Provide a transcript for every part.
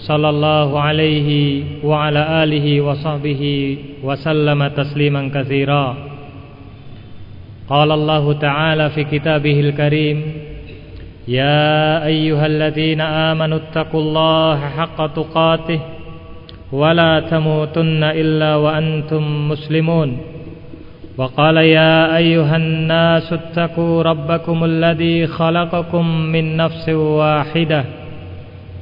صلى الله عليه وعلى آله وصحبه وسلم تسليما كثيرا. قال الله تعالى في كتابه الكريم يا أيها الذين آمنوا اتقوا الله حق تقاته ولا تموتن إلا وأنتم مسلمون. وقال يا أيها الناس اتقوا ربكم الذي خلقكم من نفس واحدة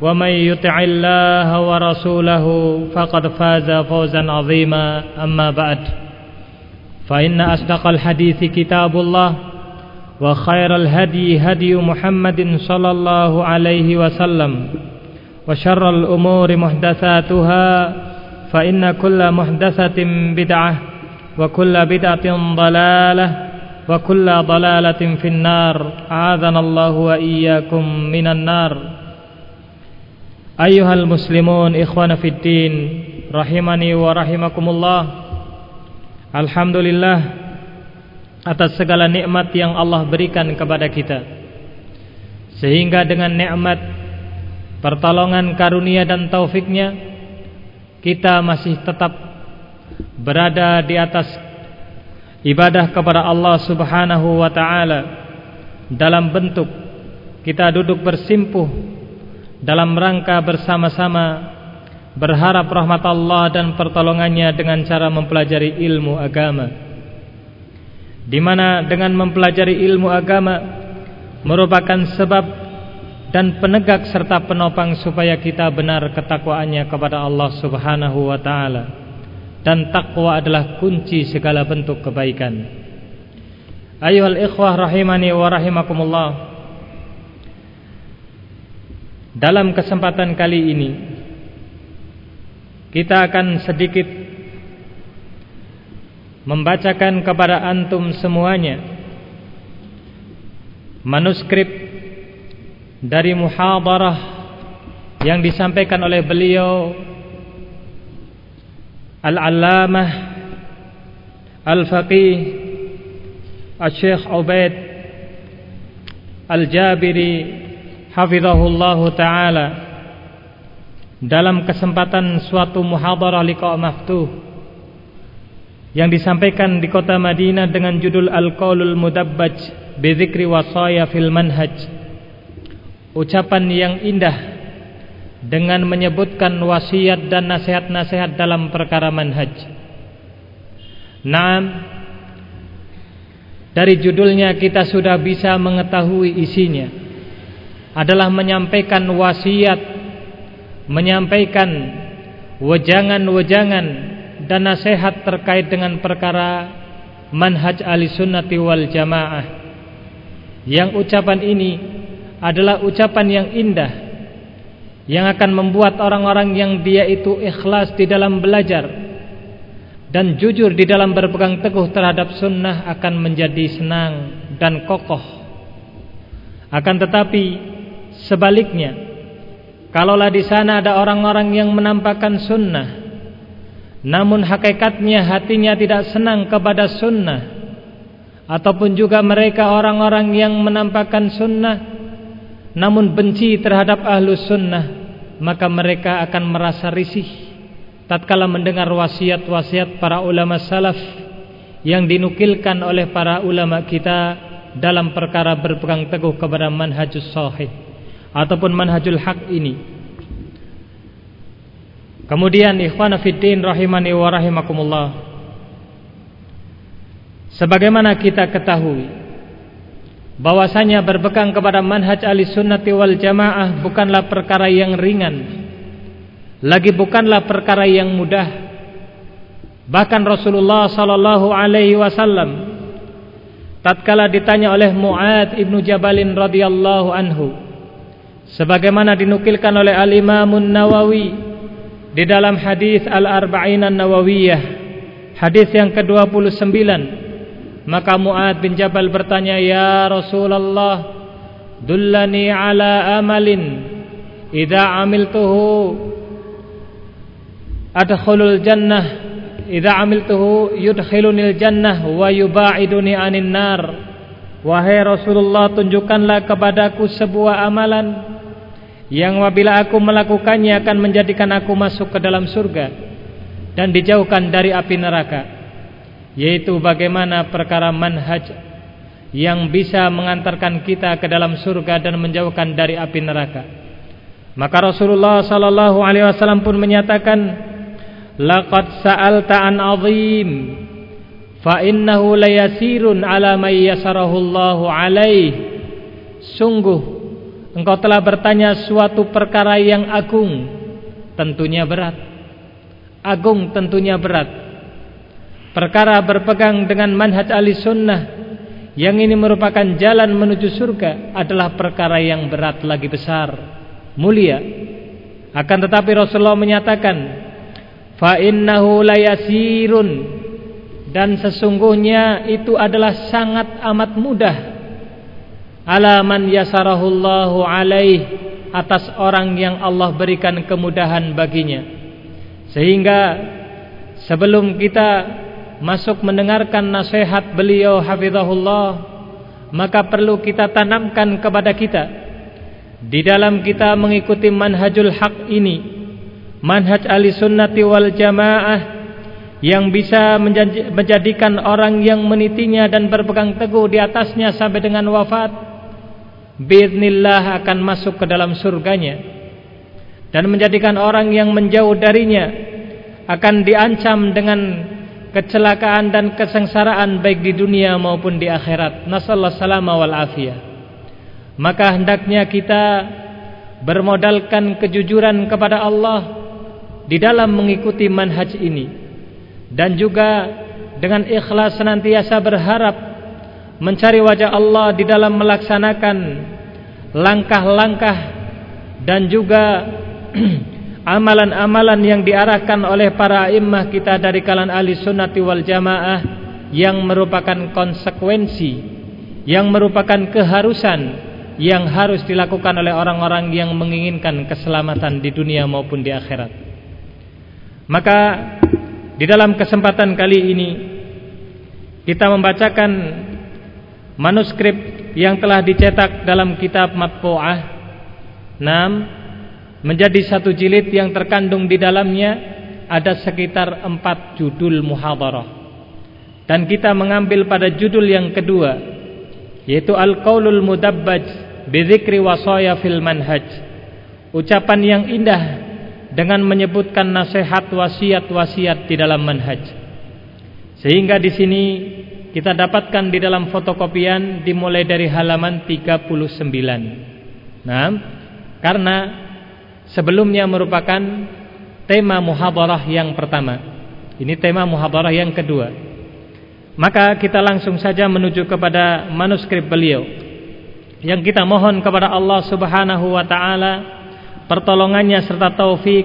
ومن يطع الله ورسوله فقد فاز فوزا عظيما. أما بعد فإن أصدق الحديث كتاب الله وخير الهدي هدي محمد صلى الله عليه وسلم وشر الأمور محدثاتها فإن كل محدثة بدعة وكل بدعة ضلالة وكل ضلالة في النار. أعاذنا الله وإياكم من النار. Ayuhal muslimun ikhwana fiddin Rahimani wa rahimakumullah. Alhamdulillah Atas segala nikmat yang Allah berikan kepada kita. Sehingga dengan nikmat Pertolongan karunia dan taufiknya Kita masih tetap Berada di atas Ibadah kepada Allah subhanahu wa ta'ala. Dalam bentuk Kita duduk bersimpuh dalam rangka bersama-sama berharap rahmat Allah dan pertolongannya dengan cara mempelajari ilmu agama. Di mana dengan mempelajari ilmu agama merupakan sebab dan penegak serta penopang supaya kita benar ketakwaannya kepada Allah Subhanahu wa taala. Dan takwa adalah kunci segala bentuk kebaikan. Ayuhal ikhwah rahimani wa rahimakumullah dalam kesempatan kali ini kita akan sedikit membacakan kepada antum semuanya manuskrip dari muhadarah yang disampaikan oleh beliau Al-Allamah Al-Faqih Al-Syekh Ubaid Al-Jabiri Hafizahullahu Ta'ala. Dalam kesempatan suatu muhadarah liqa' maftuh Yang disampaikan di kota Madinah dengan judul Al-Qawlul Mudabbaj Bidhikri wasaya fil manhaj. Ucapan yang indah Dengan menyebutkan wasiat dan nasihat-nasihat dalam perkara manhaj. Naam Dari judulnya kita sudah bisa mengetahui isinya adalah menyampaikan wasiat, menyampaikan wejangan-wejangan dan nasihat terkait dengan perkara manhaj al-sunnati wal jamaah. Yang ucapan ini adalah ucapan yang indah yang akan membuat orang-orang yang dia itu ikhlas di dalam belajar dan jujur di dalam berpegang teguh terhadap sunnah akan menjadi senang dan kokoh. Akan tetapi Sebaliknya, kalaulah di sana ada orang-orang yang menampakkan sunnah, namun hakikatnya hatinya tidak senang kepada sunnah, ataupun juga mereka orang-orang yang menampakkan sunnah, namun benci terhadap ahlus sunnah, maka mereka akan merasa risih tatkala mendengar wasiat-wasiat para ulama salaf yang dinukilkan oleh para ulama kita dalam perkara berpegang teguh kepada manhajus sahih ataupun manhajul haq ini. Kemudian ikhwan fiddin rahimani wa rahimakumullah. Sebagaimana kita ketahui bahwasanya berpegang kepada manhaj ahli sunnati wal jamaah bukanlah perkara yang ringan lagi bukanlah perkara yang mudah bahkan Rasulullah sallallahu alaihi wasallam tatkala ditanya oleh Muad ibnu Jabalin radhiyallahu anhu sebagaimana dinukilkan oleh Al Imam Nawawi di dalam hadis Al Arba'in An Nawawiyah hadis yang ke-29 maka Mu'ad bin Jabal bertanya, "Ya Rasulullah, dullani ala amalin idza amiltuhu adkhulul jannah idza amiltuhu yudkhilunil jannah wa yubaiduni anin nar." Wahai Rasulullah, tunjukkanlah kepadaku sebuah amalan yang apabila aku melakukannya akan menjadikan aku masuk ke dalam surga dan dijauhkan dari api neraka yaitu bagaimana perkara manhaj yang bisa mengantarkan kita ke dalam surga dan menjauhkan dari api neraka. Maka Rasulullah sallallahu alaihi wasallam pun menyatakan, "Laqad sa'alta an 'azim fa innahu layasirun 'ala may yasarahu Allahu alaih." Sungguh engkau telah bertanya suatu perkara yang agung, tentunya berat. Agung tentunya berat. Perkara berpegang dengan manhaj ahli sunnah yang ini merupakan jalan menuju surga adalah perkara yang berat lagi besar. Mulia. Akan tetapi Rasulullah menyatakan fa innahu layasirun dan sesungguhnya itu adalah sangat amat mudah ala man yasarahullahu alaih atas orang yang Allah berikan kemudahan baginya. Sehingga sebelum kita masuk mendengarkan nasihat beliau hafizahullah maka perlu kita tanamkan kepada kita di dalam kita mengikuti manhajul haq ini manhaj ahli sunnati wal jamaah yang bisa menjadikan orang yang menitinya dan berpegang teguh di atasnya sampai dengan wafat biiznillah akan masuk ke dalam surganya dan menjadikan orang yang menjauh darinya akan diancam dengan kecelakaan dan kesengsaraan baik di dunia maupun di akhirat. Nasallahu salama wal afiyah. Maka hendaknya kita bermodalkan kejujuran kepada Allah di dalam mengikuti manhaj ini dan juga dengan ikhlas senantiasa berharap mencari wajah Allah di dalam melaksanakan langkah-langkah dan juga amalan-amalan yang diarahkan oleh para imam kita dari kalangan ahli sunnati wal jamaah yang merupakan konsekuensi yang merupakan keharusan yang harus dilakukan oleh orang-orang yang menginginkan keselamatan di dunia maupun di akhirat. Maka di dalam kesempatan kali ini kita membacakan manuskrip yang telah dicetak dalam kitab Matpu'ah 6 menjadi satu jilid yang terkandung di dalamnya ada sekitar empat judul muhadarah. Dan kita mengambil pada judul yang kedua yaitu Al-Qaulul Mudabbaj Bidzikri Wasaya Fil Manhaj. Ucapan yang indah dengan menyebutkan nasihat wasiat-wasiat di dalam manhaj. Sehingga di sini kita dapatkan di dalam fotokopian dimulai dari halaman 39 nah karena sebelumnya merupakan tema muhadarah yang pertama. Ini tema muhadarah yang kedua. Maka kita langsung saja menuju kepada manuskrip beliau. Yang kita mohon kepada Allah Subhanahu wa taala pertolongannya serta taufik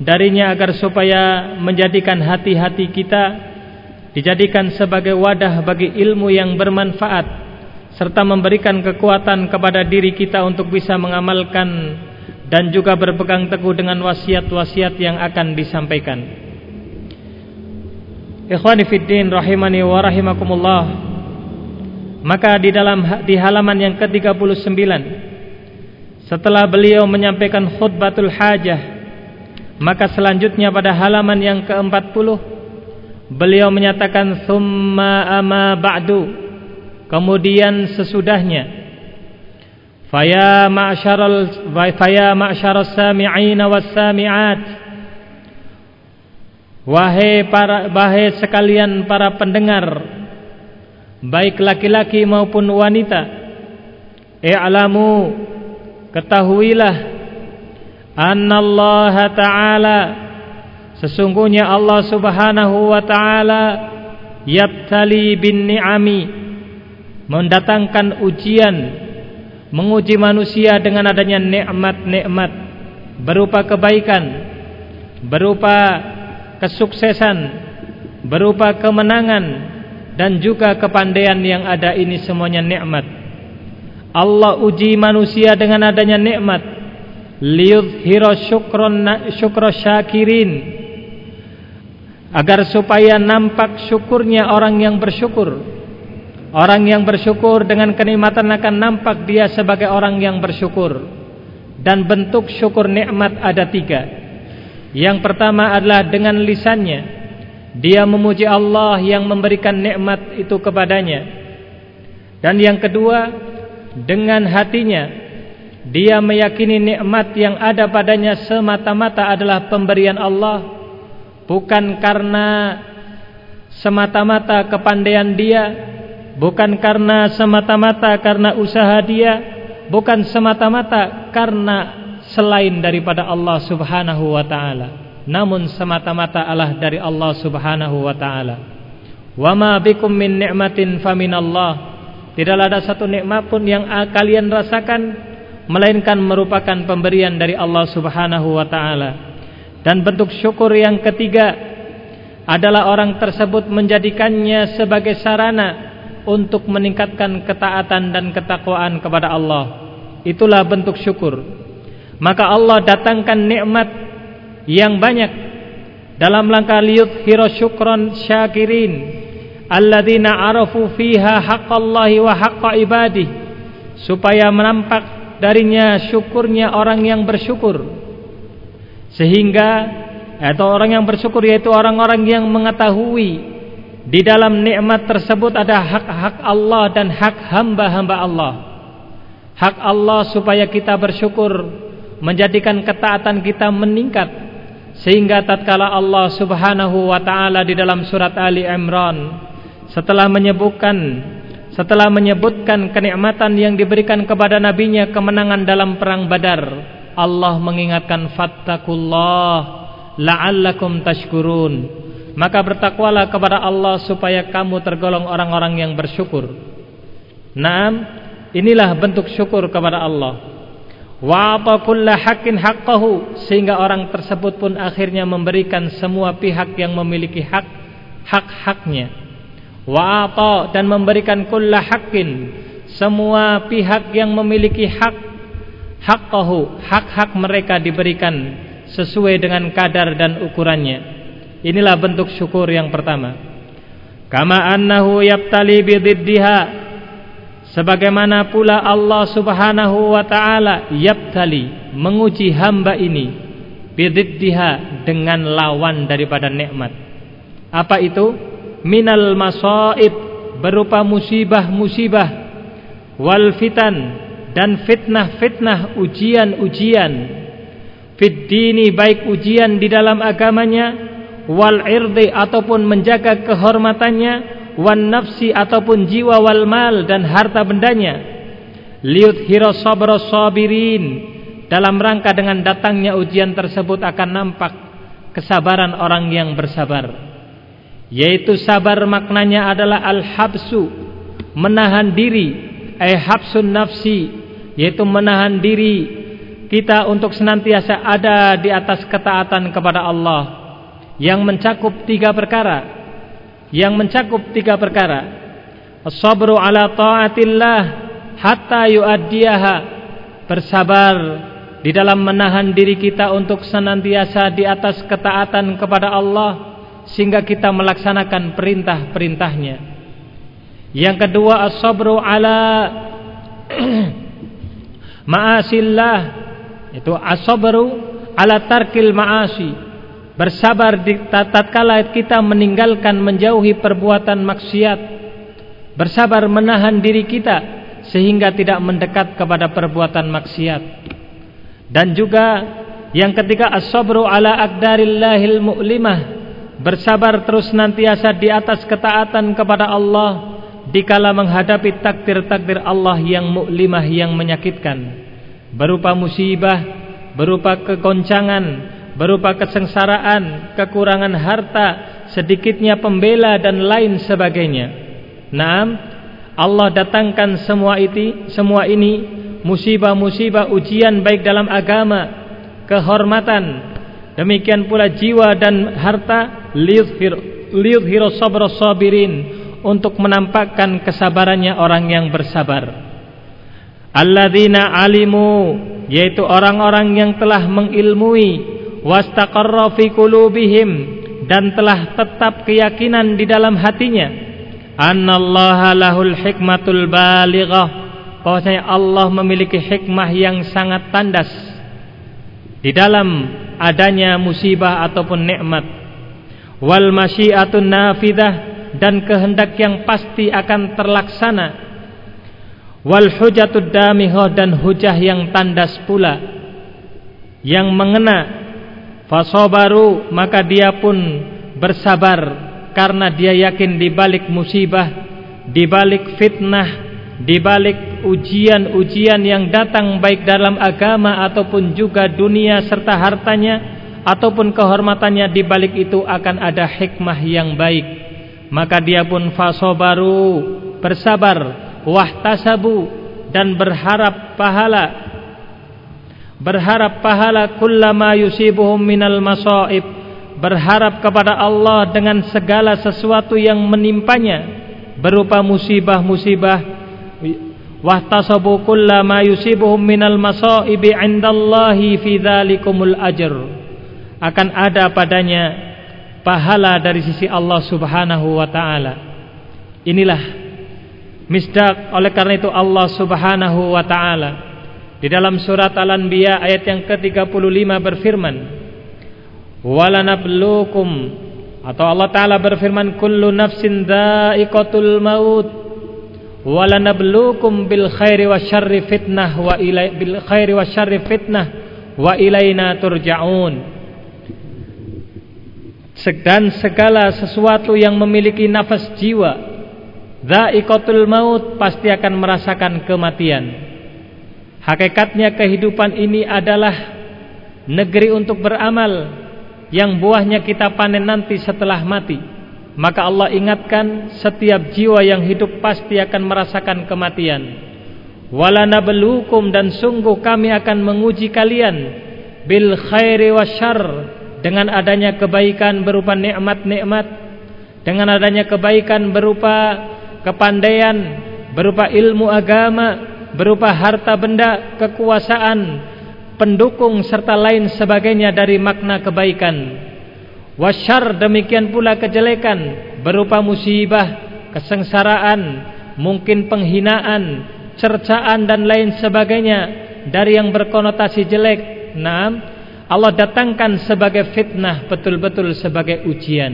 darinya agar supaya menjadikan hati-hati kita dijadikan sebagai wadah bagi ilmu yang bermanfaat serta memberikan kekuatan kepada diri kita untuk bisa mengamalkan dan juga berpegang teguh dengan wasiat-wasiat yang akan disampaikan. Ikhwani fiddin rahimani wa rahimakumullah. Maka di dalam di halaman yang ke-39 setelah beliau menyampaikan khutbatul hajah maka selanjutnya pada halaman yang ke-40 Beliau menyatakan summa ama ba'du. Kemudian sesudahnya Faya ma'syaral faya ma'syaral sami'in was sami'at Wahai para wahai sekalian para pendengar baik laki-laki maupun wanita i'lamu ketahuilah annallaha ta'ala sesungguhnya Allah Subhanahu wa taala yabtali bin ni'ami mendatangkan ujian menguji manusia dengan adanya nikmat-nikmat berupa kebaikan berupa kesuksesan berupa kemenangan dan juga kepandaian yang ada ini semuanya nikmat. Allah uji manusia dengan adanya nikmat. Liyudhira syukron syukra syakirin. Agar supaya nampak syukurnya orang yang bersyukur. Orang yang bersyukur dengan kenikmatan akan nampak dia sebagai orang yang bersyukur. Dan bentuk syukur nikmat ada tiga. Yang pertama adalah dengan lisannya dia memuji Allah yang memberikan nikmat itu kepadanya. Dan yang kedua dengan hatinya dia meyakini nikmat yang ada padanya semata-mata adalah pemberian Allah bukan karena semata-mata kepandaian dia, bukan karena semata-mata karena usaha dia, bukan semata-mata karena selain daripada Allah Subhanahu wa taala. Namun semata-mata Allah dari Allah Subhanahu wa taala. Wa ma bikum min ni'matin faminallah tidaklah ada satu nikmat pun yang kalian rasakan melainkan merupakan pemberian dari Allah Subhanahu wa taala dan bentuk syukur yang ketiga adalah orang tersebut menjadikannya sebagai sarana untuk meningkatkan ketaatan dan ketakwaan kepada Allah. Itulah bentuk syukur. Maka Allah datangkan nikmat yang banyak dalam langkah liyut hiro syukron syakirin alladzina arafu fiha haqqallahi wa haqqa ibadih supaya menampak darinya syukurnya orang yang bersyukur sehingga atau orang yang bersyukur yaitu orang-orang yang mengetahui di dalam nikmat tersebut ada hak-hak Allah dan hak hamba-hamba Allah. Hak Allah supaya kita bersyukur menjadikan ketaatan kita meningkat sehingga tatkala Allah Subhanahu wa taala di dalam surat Ali Imran setelah menyebutkan setelah menyebutkan kenikmatan yang diberikan kepada nabinya kemenangan dalam perang Badar Allah mengingatkan fattakullah la'allakum tashkurun. Maka bertakwalah kepada Allah supaya kamu tergolong orang-orang yang bersyukur. Naam, inilah bentuk syukur kepada Allah. Wa kulla haqqin haqqahu sehingga orang tersebut pun akhirnya memberikan semua pihak yang memiliki hak hak-haknya. Wa dan memberikan kulla haqqin semua pihak yang memiliki hak haqqahu hak-hak mereka diberikan sesuai dengan kadar dan ukurannya inilah bentuk syukur yang pertama kama annahu yabtali bididdiha Sebagaimana pula Allah Subhanahu wa taala yabtali menguji hamba ini bididdiha dengan lawan daripada nikmat. Apa itu? Minal masaib berupa musibah-musibah wal fitan dan fitnah-fitnah ujian-ujian. Fid dini baik ujian di dalam agamanya wal irdi ataupun menjaga kehormatannya wan nafsi ataupun jiwa wal mal dan harta bendanya. Liut hiro sabra sabirin. Dalam rangka dengan datangnya ujian tersebut akan nampak kesabaran orang yang bersabar. Yaitu sabar maknanya adalah al-habsu menahan diri ay habsun nafsi yaitu menahan diri kita untuk senantiasa ada di atas ketaatan kepada Allah yang mencakup tiga perkara yang mencakup tiga perkara. As-sabru ala ta'atillah hatta yu'addiyaha. Bersabar di dalam menahan diri kita untuk senantiasa di atas ketaatan kepada Allah sehingga kita melaksanakan perintah-perintahnya. Yang kedua as-sabru ala ma'asillah itu as-sabru ala tarkil ma'asi Bersabar di tatkala kita meninggalkan menjauhi perbuatan maksiat. Bersabar menahan diri kita sehingga tidak mendekat kepada perbuatan maksiat. Dan juga yang ketiga as-sabru ala aqdarillahil mu'limah, bersabar terus nantiasa di atas ketaatan kepada Allah dikala menghadapi takdir-takdir Allah yang muklimah yang menyakitkan berupa musibah, berupa kegoncangan, berupa kesengsaraan, kekurangan harta, sedikitnya pembela dan lain sebagainya. Naam, Allah datangkan semua itu, semua ini musibah-musibah ujian baik dalam agama, kehormatan, demikian pula jiwa dan harta liyudhir liyudhir sabra sabirin untuk menampakkan kesabarannya orang yang bersabar. Alladzina alimu yaitu orang-orang yang telah mengilmui wastaqarra fi qulubihim dan telah tetap keyakinan di dalam hatinya annallaha lahul hikmatul balighah bahwasanya Allah memiliki hikmah yang sangat tandas di dalam adanya musibah ataupun nikmat wal masyiatun nafidah dan kehendak yang pasti akan terlaksana. Wal hujatud damihah dan hujah yang tandas pula. Yang mengena fasobaru maka dia pun bersabar karena dia yakin di balik musibah di balik fitnah di balik ujian-ujian yang datang baik dalam agama ataupun juga dunia serta hartanya ataupun kehormatannya di balik itu akan ada hikmah yang baik maka dia pun fasobaru bersabar wahtasabu dan berharap pahala. Berharap pahala kullama yusibuhum minal masaib berharap kepada Allah dengan segala sesuatu yang menimpanya berupa musibah-musibah. Wahtasabu kullama yusibuhum minal masaibi indallahi fi dzalikumul ajr. Akan ada padanya pahala dari sisi Allah Subhanahu wa taala. Inilah misdak oleh karena itu Allah Subhanahu wa taala di dalam surat Al-Anbiya ayat yang ke-35 berfirman walanabluukum atau Allah taala berfirman kullu nafsin dha'iqatul maut. Walanabluukum bil khairi wasyarri fitnah wa ilai bil khairi wasyarri fitnah wa ilaina turja'un dan segala sesuatu yang memiliki nafas jiwa dha'iqatul maut pasti akan merasakan kematian. Hakikatnya kehidupan ini adalah negeri untuk beramal yang buahnya kita panen nanti setelah mati. Maka Allah ingatkan setiap jiwa yang hidup pasti akan merasakan kematian. Wala nabluukum dan sungguh kami akan menguji kalian bil khairi wasyarr dengan adanya kebaikan berupa nikmat-nikmat dengan adanya kebaikan berupa kepandaian berupa ilmu agama berupa harta benda kekuasaan pendukung serta lain sebagainya dari makna kebaikan. Wasyar demikian pula kejelekan berupa musibah kesengsaraan mungkin penghinaan cercaan dan lain sebagainya dari yang berkonotasi jelek. Nah Allah datangkan sebagai fitnah betul-betul sebagai ujian.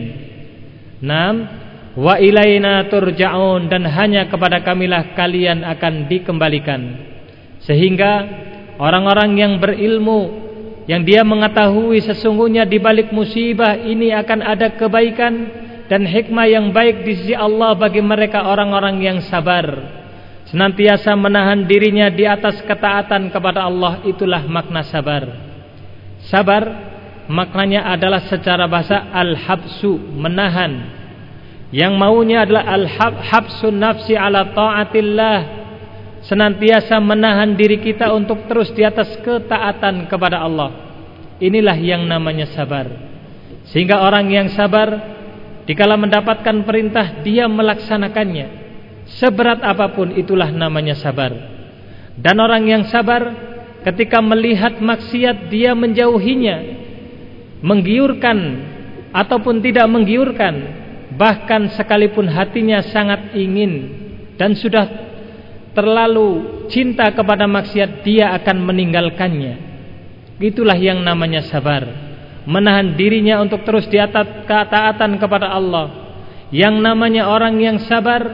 Nam wa ilaina turja'un dan hanya kepada kamilah kalian akan dikembalikan. Sehingga orang-orang yang berilmu yang dia mengetahui sesungguhnya di balik musibah ini akan ada kebaikan dan hikmah yang baik di sisi Allah bagi mereka orang-orang yang sabar. Senantiasa menahan dirinya di atas ketaatan kepada Allah itulah makna sabar. Sabar maknanya adalah secara bahasa al-habsu, menahan. Yang maunya adalah al-habsu nafsi ala taatillah. Senantiasa menahan diri kita untuk terus di atas ketaatan kepada Allah. Inilah yang namanya sabar. Sehingga orang yang sabar dikala mendapatkan perintah dia melaksanakannya. Seberat apa pun itulah namanya sabar. Dan orang yang sabar ketika melihat maksiat dia menjauhinya. Menggiurkan ataupun tidak menggiurkan bahkan sekalipun hatinya sangat ingin dan sudah terlalu cinta kepada maksiat dia akan meninggalkannya. Itulah yang namanya sabar. Menahan dirinya untuk terus di atas ketaatan kepada Allah. Yang namanya orang yang sabar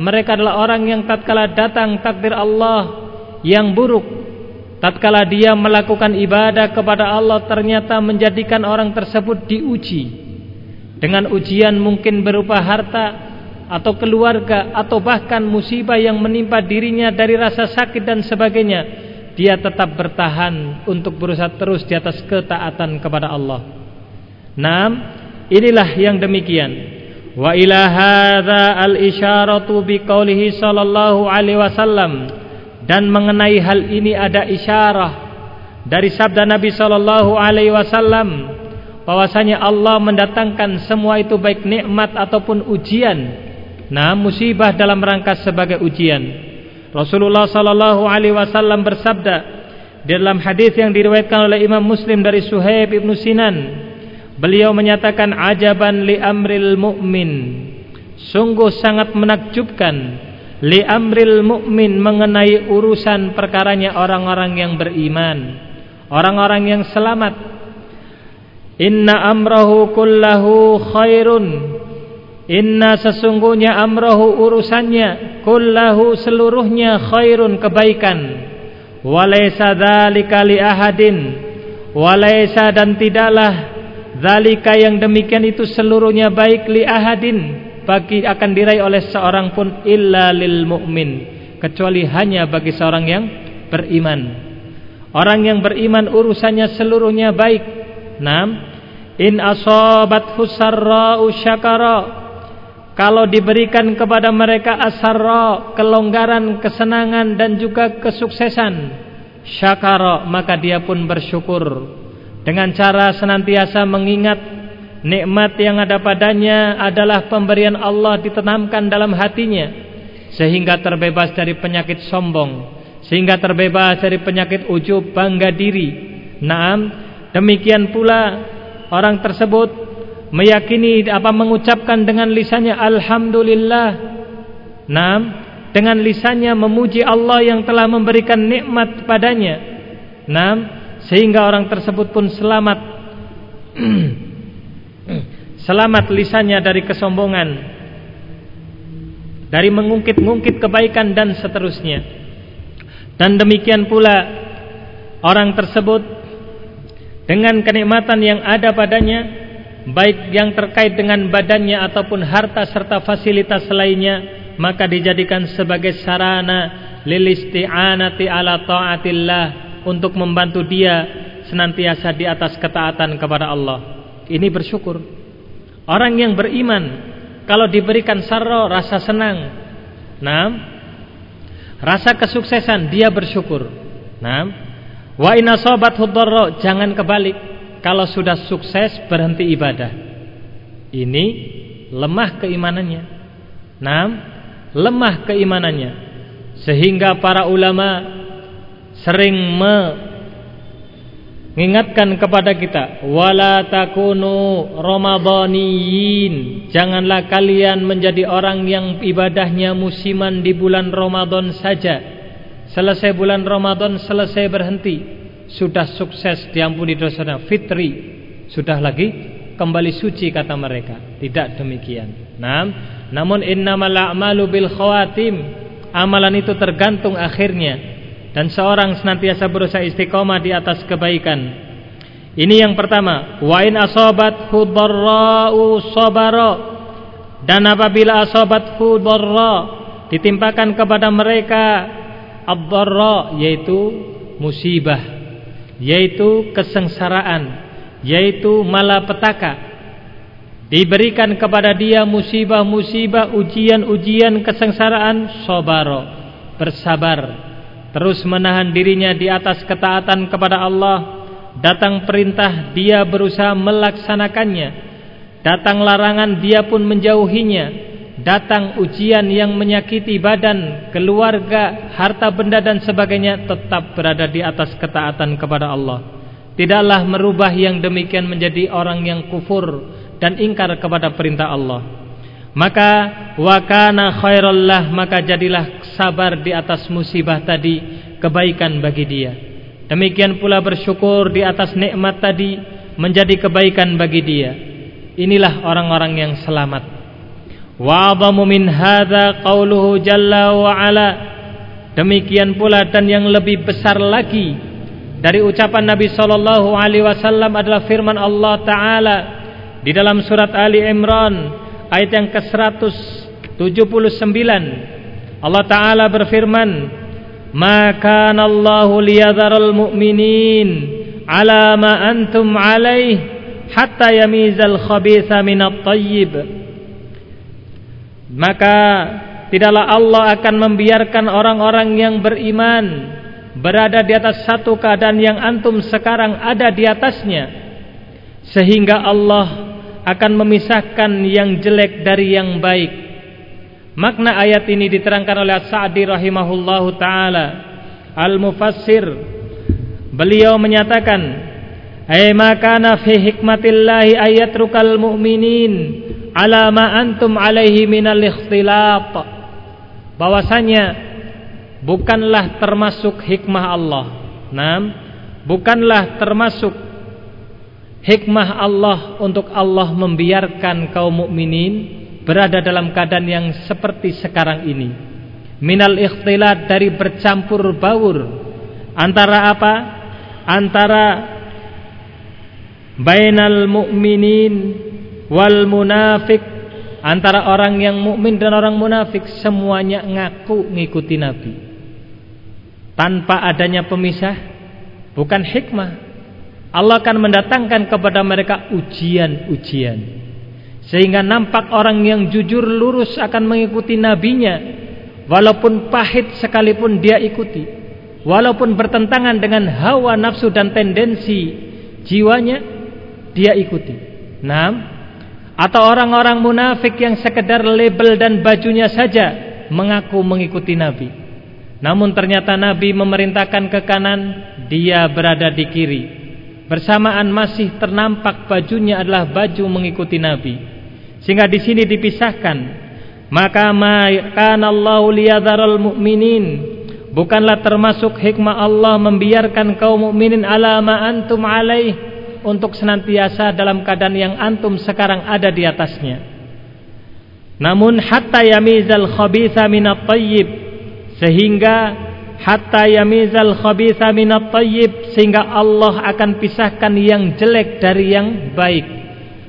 mereka adalah orang yang tatkala datang takdir Allah yang buruk tatkala dia melakukan ibadah kepada Allah ternyata menjadikan orang tersebut diuji dengan ujian mungkin berupa harta atau keluarga atau bahkan musibah yang menimpa dirinya dari rasa sakit dan sebagainya dia tetap bertahan untuk berusaha terus di atas ketaatan kepada Allah. Nam, inilah yang demikian. Wa ila hadza al-isyaratu biqaulihi sallallahu alaihi wasallam dan mengenai hal ini ada isyarah dari sabda Nabi sallallahu alaihi wasallam bahwasanya Allah mendatangkan semua itu baik nikmat ataupun ujian nah musibah dalam rangka sebagai ujian Rasulullah sallallahu alaihi wasallam bersabda dalam hadis yang diriwayatkan oleh Imam Muslim dari Suhaib ibnu Sinan Beliau menyatakan ajaban li amril mu'min. Sungguh sangat menakjubkan li amril mu'min mengenai urusan perkaranya orang-orang yang beriman, orang-orang yang selamat. Inna amrahu kullahu khairun. Inna sesungguhnya amrahu urusannya kullahu seluruhnya khairun kebaikan. Walaysa dzalika li ahadin. Walaysa dan tidaklah Zalika yang demikian itu seluruhnya baik li ahadin bagi akan diraih oleh seorang pun illa lil mu'min kecuali hanya bagi seorang yang beriman. Orang yang beriman urusannya seluruhnya baik. Nam in asabat husarra syakara kalau diberikan kepada mereka asarra kelonggaran, kesenangan dan juga kesuksesan syakara maka dia pun bersyukur dengan cara senantiasa mengingat nikmat yang ada padanya adalah pemberian Allah ditanamkan dalam hatinya sehingga terbebas dari penyakit sombong sehingga terbebas dari penyakit ujub bangga diri. Naam demikian pula orang tersebut meyakini apa mengucapkan dengan lisannya alhamdulillah. Naam dengan lisannya memuji Allah yang telah memberikan nikmat padanya. Naam sehingga orang tersebut pun selamat selamat lisannya dari kesombongan. Dari mengungkit-ungkit kebaikan dan seterusnya. Dan demikian pula orang tersebut dengan kenikmatan yang ada padanya baik yang terkait dengan badannya ataupun harta serta fasilitas lainnya maka dijadikan sebagai sarana lilisti'anati ala ta'atillah untuk membantu dia senantiasa di atas ketaatan kepada Allah. Ini bersyukur. Orang yang beriman kalau diberikan sarro rasa senang. Nah, rasa kesuksesan dia bersyukur. Nah, wa inna sobat hudorro jangan kebalik. Kalau sudah sukses berhenti ibadah. Ini lemah keimanannya. Nah, lemah keimanannya. Sehingga para ulama sering mengingatkan kepada kita wala takunu ramadhaniyin janganlah kalian menjadi orang yang ibadahnya musiman di bulan Ramadan saja. Selesai bulan Ramadan selesai berhenti. Sudah sukses diampuni dosanya. Fitri. Sudah lagi kembali suci kata mereka. Tidak demikian. Nah namun innamal a'malu bil khawatim. Amalan itu tergantung akhirnya dan seorang senantiasa berusaha istiqomah di atas kebaikan. Ini yang pertama, wa in asabat hudarra'u sabara. Dan apabila asabat hudarra ditimpakan kepada mereka ad yaitu musibah, yaitu kesengsaraan, yaitu malapetaka. Diberikan kepada dia musibah-musibah, ujian-ujian kesengsaraan, sabara, bersabar terus menahan dirinya di atas ketaatan kepada Allah. Datang perintah dia berusaha melaksanakannya. Datang larangan dia pun menjauhinya. Datang ujian yang menyakiti badan keluarga harta benda dan sebagainya tetap berada di atas ketaatan kepada Allah. Tidaklah merubah yang demikian menjadi orang yang kufur dan ingkar kepada perintah Allah maka wakana khairallah maka jadilah sabar di atas musibah tadi kebaikan bagi dia. Demikian pula bersyukur di atas nikmat tadi menjadi kebaikan bagi dia. Inilah orang-orang yang selamat. Wa a'zamu min hadza qauluhu jalla wa ala. Demikian pula dan yang lebih besar lagi dari ucapan Nabi sallallahu alaihi wasallam adalah firman Allah taala di dalam surat Ali Imran ayat yang ke-179. Allah taala berfirman maka Allahu liyadharal mu'minin ala ma antum alaih hatta yamizal khabitha minat tayyib. Maka tidaklah Allah akan membiarkan orang-orang yang beriman berada di atas satu keadaan yang antum sekarang ada di atasnya. Sehingga Allah akan memisahkan yang jelek dari yang baik. Makna ayat ini diterangkan oleh Sa'di rahimahullahu taala. Al-mufassir beliau menyatakan ay makana fi hikmatillahi ayatrukal mu'minin ala ma antum alaihi minal ikhtilat. Bahwasanya bukanlah termasuk hikmah Allah. Nam, bukanlah termasuk hikmah Allah untuk Allah membiarkan kaum mukminin berada dalam keadaan yang seperti sekarang ini. Minal ikhtilat dari bercampur baur. Antara apa? Antara bainal mu'minin wal munafik antara orang yang mukmin dan orang munafik. Semuanya ngaku ngikuti Nabi. Tanpa adanya pemisah. Bukan hikmah Allah akan mendatangkan kepada mereka ujian-ujian sehingga nampak orang yang jujur lurus akan mengikuti nabinya walaupun pahit sekalipun dia ikuti walaupun bertentangan dengan hawa nafsu dan tendensi jiwanya dia ikuti nah atau orang-orang munafik yang sekedar label dan bajunya saja mengaku mengikuti Nabi. Namun ternyata Nabi memerintahkan ke kanan, dia berada di kiri. Bersamaan masih ternampak bajunya adalah baju mengikuti Nabi. Sehingga di sini dipisahkan. Maka ma'kan Allah liyadharal mu'minin. Bukanlah termasuk hikmah Allah membiarkan kaum mukminin ala antum alaih untuk senantiasa dalam keadaan yang antum sekarang ada di atasnya. Namun hatta yamizal khabitha minat tayyib sehingga hatta yamizal khabitha minat tayyib sehingga Allah akan pisahkan yang jelek dari yang baik.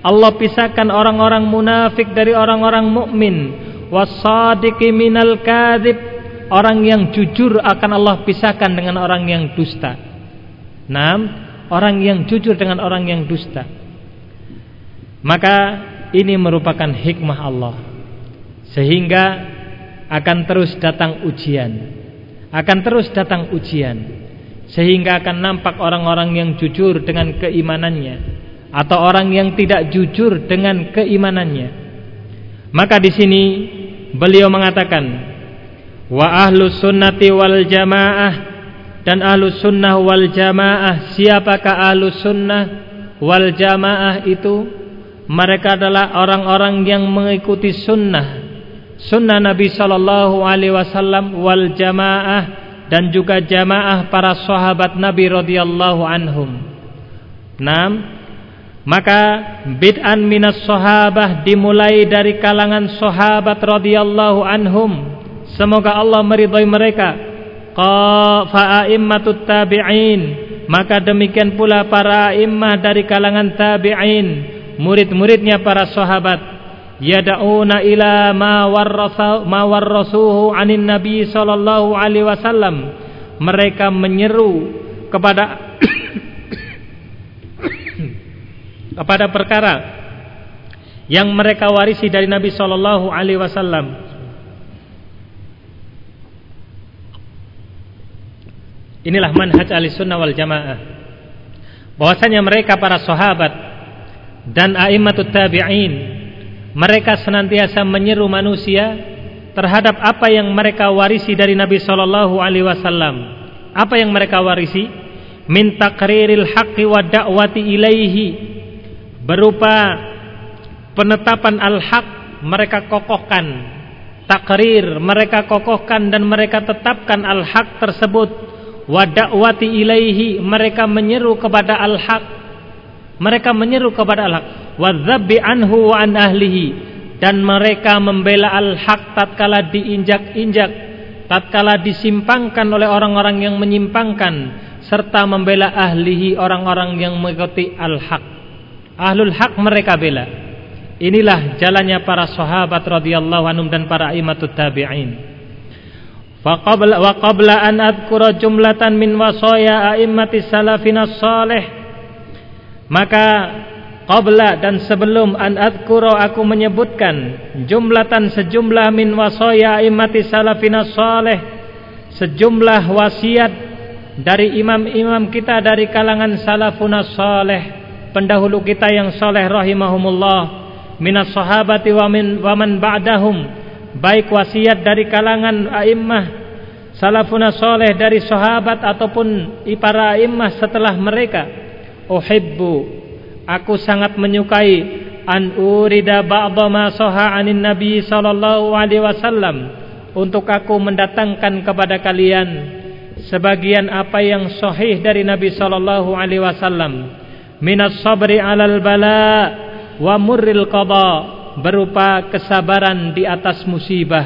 Allah pisahkan orang-orang munafik dari orang-orang mukmin. Wasadiqi minal kadzib orang yang jujur akan Allah pisahkan dengan orang yang dusta. Naam orang yang jujur dengan orang yang dusta. Maka ini merupakan hikmah Allah. Sehingga akan terus datang ujian. Akan terus datang ujian. Sehingga akan nampak orang-orang yang jujur dengan keimanannya atau orang yang tidak jujur dengan keimanannya. Maka di sini beliau mengatakan wa ahlus sunnati wal jamaah dan ahlus sunnah wal jamaah siapakah ahlus sunnah wal jamaah itu mereka adalah orang-orang yang mengikuti sunnah sunnah Nabi Shallallahu Alaihi Wasallam wal jamaah dan juga jamaah para sahabat Nabi radhiyallahu anhum. Nam, maka bid'an minas sahabah dimulai dari kalangan sahabat radhiyallahu anhum. Semoga Allah meridhai mereka fa'a'immatut tabi'in maka demikian pula para immah dari kalangan tabi'in murid-muridnya para sahabat yad'una ila ma warrasa ma warrasuhu 'anin nabi sallallahu alaihi wasallam mereka menyeru kepada kepada perkara yang mereka warisi dari Nabi sallallahu alaihi wasallam Inilah manhaj al-sunnah wal jamaah. Bahwasanya mereka para sahabat dan a'immatut tabi'in mereka senantiasa menyeru manusia terhadap apa yang mereka warisi dari Nabi sallallahu alaihi wasallam. Apa yang mereka warisi? Min taqriril haqqi wa da'wati ilaihi berupa penetapan al-haq mereka kokohkan takrir mereka kokohkan dan mereka tetapkan al-haq tersebut wa da'wati ilaihi mereka menyeru kepada al-haq mereka menyeru kepada al-haq wa dzabbi anhu wa an ahlihi dan mereka membela al-haq tatkala diinjak-injak tatkala disimpangkan oleh orang-orang yang menyimpangkan serta membela ahlihi orang-orang yang mengikuti al-haq Ahlul hak mereka bela. Inilah jalannya para sahabat radhiyallahu anhum dan para imatut tabi'in. Faqabla wa qabla an adhkura jumlatan min wasaya a'immati salafina salih maka qabla dan sebelum an adhkura aku menyebutkan jumlatan sejumlah min wasaya a'immati salafina salih sejumlah wasiat dari imam-imam kita dari kalangan salafuna salih pendahulu kita yang saleh rahimahumullah minas sahabati wa min wa man ba'dahum baik wasiat dari kalangan a'immah salafuna soleh dari sahabat ataupun para a'immah setelah mereka uhibbu. Aku sangat menyukai an urida ba'dha ma saha anin nabi sallallahu alaihi wasallam untuk aku mendatangkan kepada kalian sebagian apa yang sahih dari Nabi sallallahu alaihi wasallam. Minas sabri alal bala wa murril qada berupa kesabaran di atas musibah,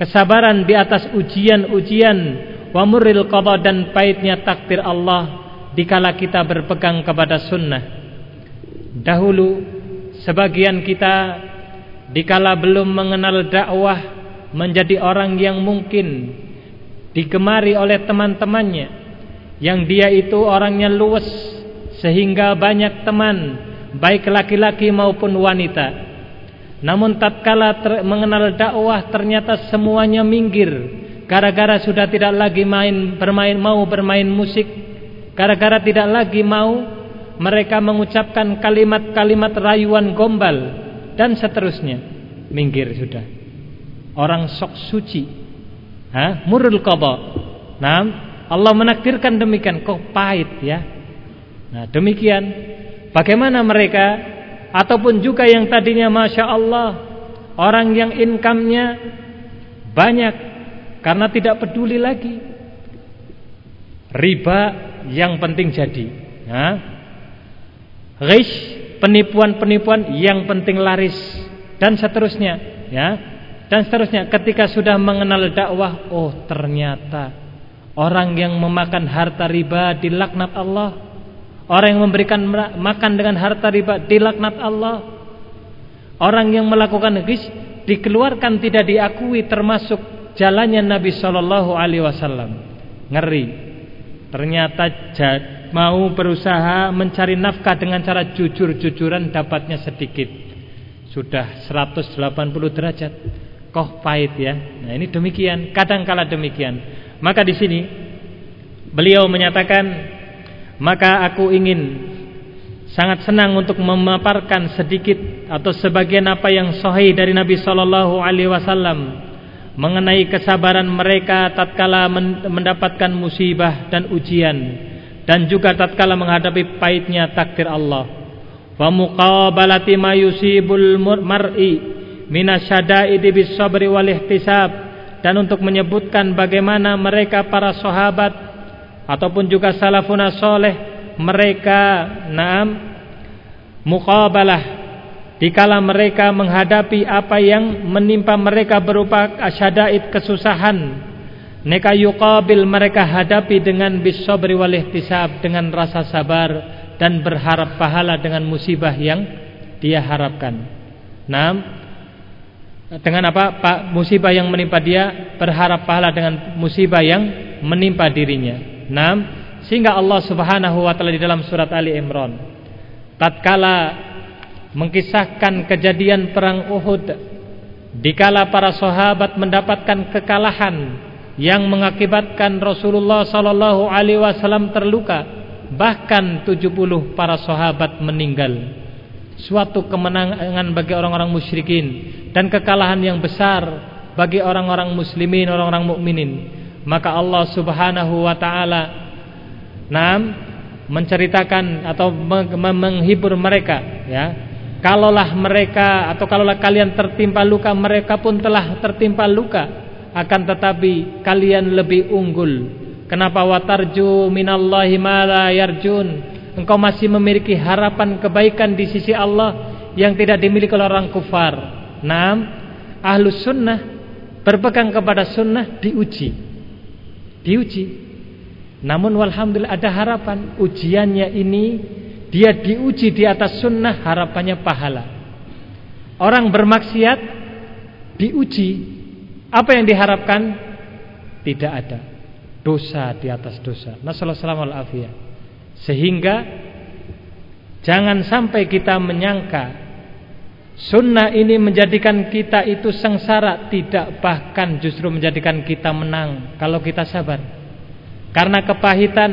kesabaran di atas ujian-ujian, wa murril qada dan pahitnya takdir Allah dikala kita berpegang kepada sunnah. Dahulu sebagian kita dikala belum mengenal dakwah menjadi orang yang mungkin digemari oleh teman-temannya yang dia itu orangnya luwes sehingga banyak teman baik laki-laki maupun wanita namun tatkala mengenal dakwah ternyata semuanya minggir gara-gara sudah tidak lagi main bermain mau bermain musik, gara-gara tidak lagi mau mereka mengucapkan kalimat-kalimat rayuan gombal dan seterusnya. Minggir sudah. Orang sok suci. Murul qada. Nah, Allah menakdirkan demikian kok pahit ya. Nah, demikian bagaimana mereka ataupun juga yang tadinya masya Allah orang yang income-nya banyak karena tidak peduli lagi riba yang penting jadi nah, rish penipuan-penipuan yang penting laris dan seterusnya ya dan seterusnya ketika sudah mengenal dakwah oh ternyata orang yang memakan harta riba dilaknat Allah Orang yang memberikan makan dengan harta riba dilaknat Allah. Orang yang melakukan ghis dikeluarkan tidak diakui termasuk jalannya Nabi Shallallahu Alaihi Wasallam. Ngeri. Ternyata mau berusaha mencari nafkah dengan cara jujur-jujuran dapatnya sedikit. Sudah 180 derajat. Koh pahit ya. Nah ini demikian. Kadang kala demikian. Maka di sini beliau menyatakan maka aku ingin sangat senang untuk memaparkan sedikit atau sebagian apa yang sahih dari Nabi sallallahu alaihi wasallam mengenai kesabaran mereka tatkala mendapatkan musibah dan ujian dan juga tatkala menghadapi pahitnya takdir Allah. Wa muqabalati ma yusibul mar'i minasyada'idi bis sabri wal ihtisab dan untuk menyebutkan bagaimana mereka para sahabat ataupun juga salafuna soleh mereka naam muqabalah dikala mereka menghadapi apa yang menimpa mereka berupa asyadaid kesusahan neka yuqabil mereka hadapi dengan bisobri wal ihtisab dengan rasa sabar dan berharap pahala dengan musibah yang dia harapkan. Naam. Dengan apa? Pak musibah yang menimpa dia berharap pahala dengan musibah yang menimpa dirinya. Nam, sehingga Allah Subhanahu wa taala di dalam surat Ali Imran tatkala mengkisahkan kejadian perang Uhud. Dikala para sahabat mendapatkan kekalahan yang mengakibatkan Rasulullah sallallahu alaihi wasallam terluka bahkan 70 para sahabat meninggal. Suatu kemenangan bagi orang-orang musyrikin dan kekalahan yang besar bagi orang-orang muslimin orang-orang mukminin. Maka Allah Subhanahu wa taala nam menceritakan atau menghibur mereka ya kalaulah mereka atau kalaulah kalian tertimpa luka mereka pun telah tertimpa luka. Akan tetapi kalian lebih unggul. Kenapa? Watarju minallahi ma la yarjun. Engkau masih memiliki harapan kebaikan di sisi Allah yang tidak dimiliki oleh orang kufar. Nam ahlus sunnah berpegang kepada sunnah diuji. Diuji. Namun walhamdulillah ada harapan ujiannya ini dia diuji di atas sunnah harapannya pahala. Orang bermaksiat diuji, apa yang diharapkan? Tidak ada dosa di atas dosa. Sehingga jangan sampai kita menyangka Sunnah ini menjadikan kita itu sengsara Tidak bahkan justru menjadikan kita menang Kalau kita sabar Karena kepahitan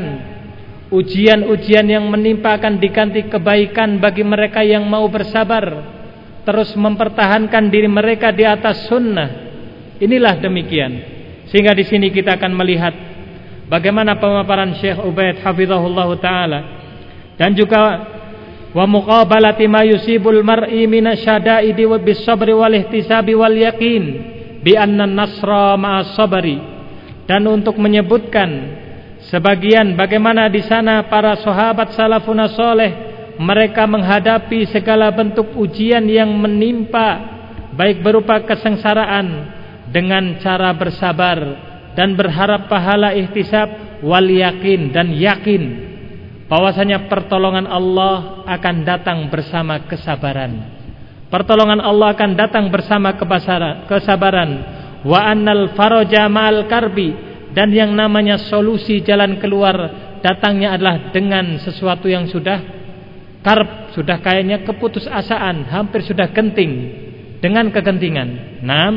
Ujian-ujian yang menimpa akan diganti kebaikan Bagi mereka yang mau bersabar Terus mempertahankan diri mereka di atas sunnah. Inilah demikian. Sehingga di sini kita akan melihat Bagaimana pemaparan Syekh Ubaid Hafizahullah Ta'ala Dan juga wa muqabalati ma yusibul mar'i minasyada'idi bisabri wal ihtisabi wal yaqin bi anna nasra ma'as sabri. Dan untuk menyebutkan sebagian bagaimana di sana para sahabat salafun saleh mereka menghadapi segala bentuk ujian yang menimpa baik berupa kesengsaraan dengan cara bersabar dan berharap pahala ihtisab wal yakin dan yakin bahwasanya pertolongan Allah akan datang bersama kesabaran. Pertolongan Allah akan datang bersama kesabaran. Wa annal faraja ma'al karbi dan yang namanya solusi jalan keluar datangnya adalah dengan sesuatu yang sudah karb, sudah kayaknya keputusasaan, hampir sudah genting dengan kegentingan. Nam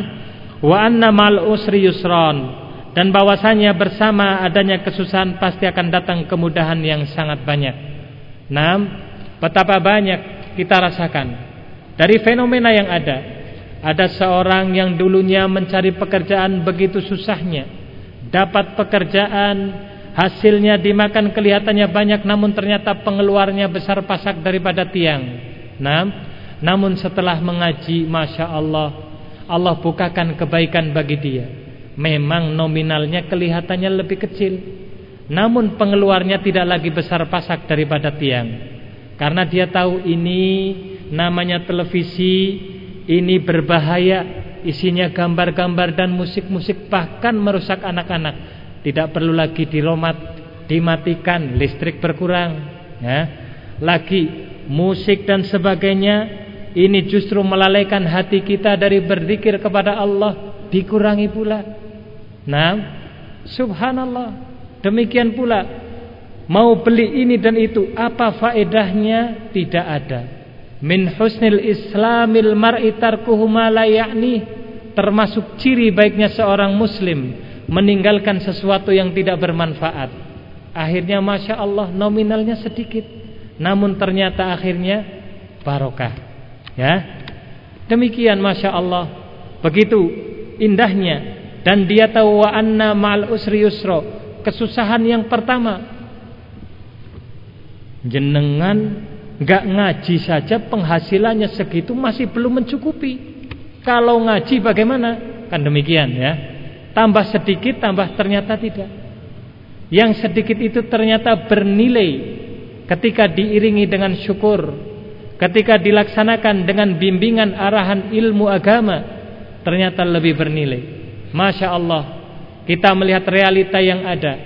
wa anna mal usri yusran dan bahwasanya bersama adanya kesusahan pasti akan datang kemudahan yang sangat banyak. Nam, betapa banyak kita rasakan dari fenomena yang ada. Ada seorang yang dulunya mencari pekerjaan begitu susahnya, dapat pekerjaan, hasilnya dimakan kelihatannya banyak namun ternyata pengeluarnya besar pasak daripada tiang. Nam, namun setelah mengaji, masya Allah, Allah bukakan kebaikan bagi dia. Memang nominalnya kelihatannya lebih kecil namun pengeluarnya tidak lagi besar pasak daripada tiang. Karena dia tahu ini namanya televisi ini berbahaya isinya gambar-gambar dan musik-musik bahkan merusak anak-anak tidak perlu lagi diromat dimatikan listrik berkurang ya lagi musik dan sebagainya ini justru melalaikan hati kita dari berzikir kepada Allah dikurangi pula Nah, subhanallah. Demikian pula mau beli ini dan itu, apa faedahnya? Tidak ada. Min husnil islamil mar'i tarkuhu ma la ya'ni. Termasuk ciri baiknya seorang muslim meninggalkan sesuatu yang tidak bermanfaat. Akhirnya Masya Allah nominalnya sedikit. Namun ternyata akhirnya barokah. Ya? Demikian Masya Allah Begitu indahnya. Dan dia tahu wa anna ma'al usri yusra. Kesusahan yang pertama. Jenengan enggak ngaji saja penghasilannya segitu masih belum mencukupi. Kalau ngaji bagaimana? Kan demikian ya. Tambah sedikit tambah ternyata tidak. Yang sedikit itu ternyata bernilai. Ketika diiringi dengan syukur ketika dilaksanakan dengan bimbingan arahan ilmu agama ternyata lebih bernilai. Masya Allah Kita melihat realita yang ada.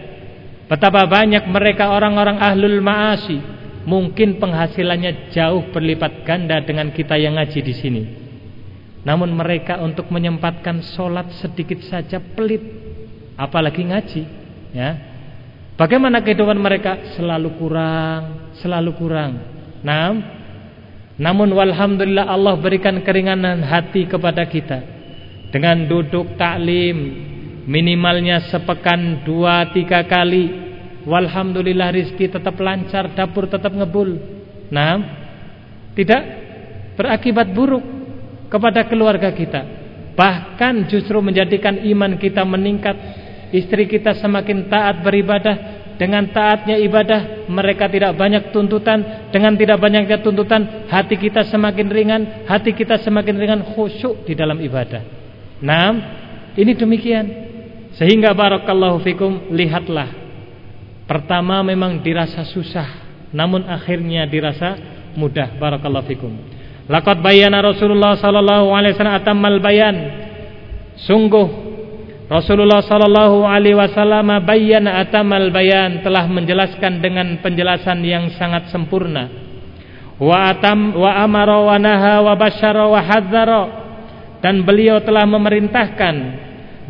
Betapa banyak mereka orang-orang ahlul ma'asi Mungkin penghasilannya jauh berlipat ganda dengan kita yang ngaji di sini Namun mereka untuk menyempatkan sholat sedikit saja pelit Apalagi ngaji ya. Bagaimana kehidupan mereka? Selalu kurang Selalu kurang Nah, namun walhamdulillah Allah berikan keringanan hati kepada kita dengan duduk taklim minimalnya sepekan dua tiga kali walhamdulillah rizki tetap lancar dapur tetap ngebul. Nah tidak berakibat buruk kepada keluarga kita. Bahkan justru menjadikan iman kita meningkat istri kita semakin taat beribadah. Dengan taatnya ibadah mereka tidak banyak tuntutan. Dengan tidak banyaknya tuntutan hati kita semakin ringan hati kita semakin ringan khusyuk di dalam ibadah. Nah, ini demikian. Sehingga barakallahu fikum lihatlah. Pertama memang dirasa susah, namun akhirnya dirasa mudah. Barakallahu fikum. Laqad bayyana Rasulullah sallallahu alaihi wasallam atammal bayan. Sungguh Rasulullah sallallahu alaihi wasallam bayyana atamal bayan telah menjelaskan dengan penjelasan yang sangat sempurna wa atam wa amara wa naha wa basyara wa hadzara dan beliau telah memerintahkan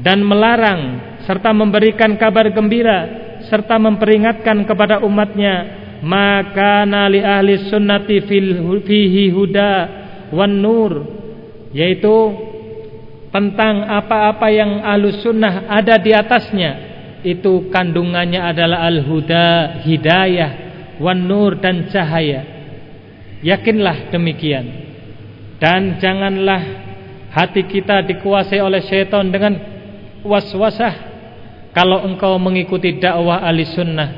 dan melarang serta memberikan kabar gembira serta memperingatkan kepada umatnya maka nali ahli sunnati fihi huda wan nur yaitu tentang apa-apa yang alus sunnah ada di atasnya. Itu kandungannya adalah al-huda hidayah wan nur dan cahaya. Yakinlah demikian. Dan janganlah hati kita dikuasai oleh syaitan dengan waswasah kalau engkau mengikuti dakwah ahli sunnah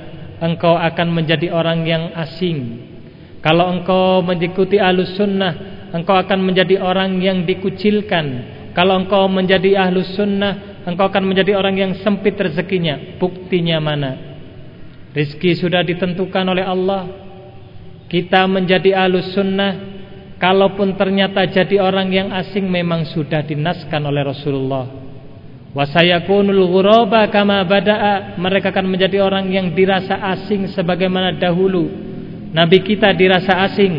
engkau akan menjadi orang yang asing. Kalau engkau mengikuti ahli sunnah engkau akan menjadi orang yang dikucilkan. Kalau engkau menjadi ahlus sunnah Engkau akan menjadi orang yang sempit rezekinya. Buktinya mana? Rizki sudah ditentukan oleh Allah. Kita menjadi ahlus sunnah Kalaupun ternyata jadi orang yang asing Memang sudah dinaskan oleh Rasulullah Wasayakunul ghuraba kama bada'a Mereka akan menjadi orang yang dirasa asing Sebagaimana dahulu Nabi kita dirasa asing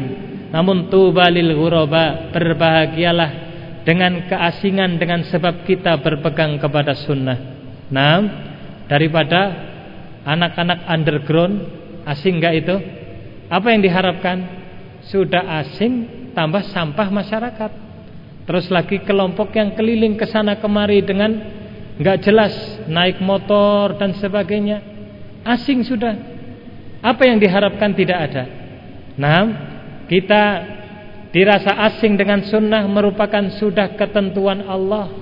Namun tubalil ghuraba Berbahagialah dengan keasingan dengan sebab kita berpegang kepada sunnah. Nah, daripada anak-anak underground asing enggak itu? Apa yang diharapkan? Sudah asing tambah sampah masyarakat. Terus lagi kelompok yang keliling ke sana kemari dengan enggak jelas naik motor dan sebagainya. Asing sudah. Apa yang diharapkan tidak ada. Nah, kita dirasa asing dengan sunnah merupakan sudah ketentuan Allah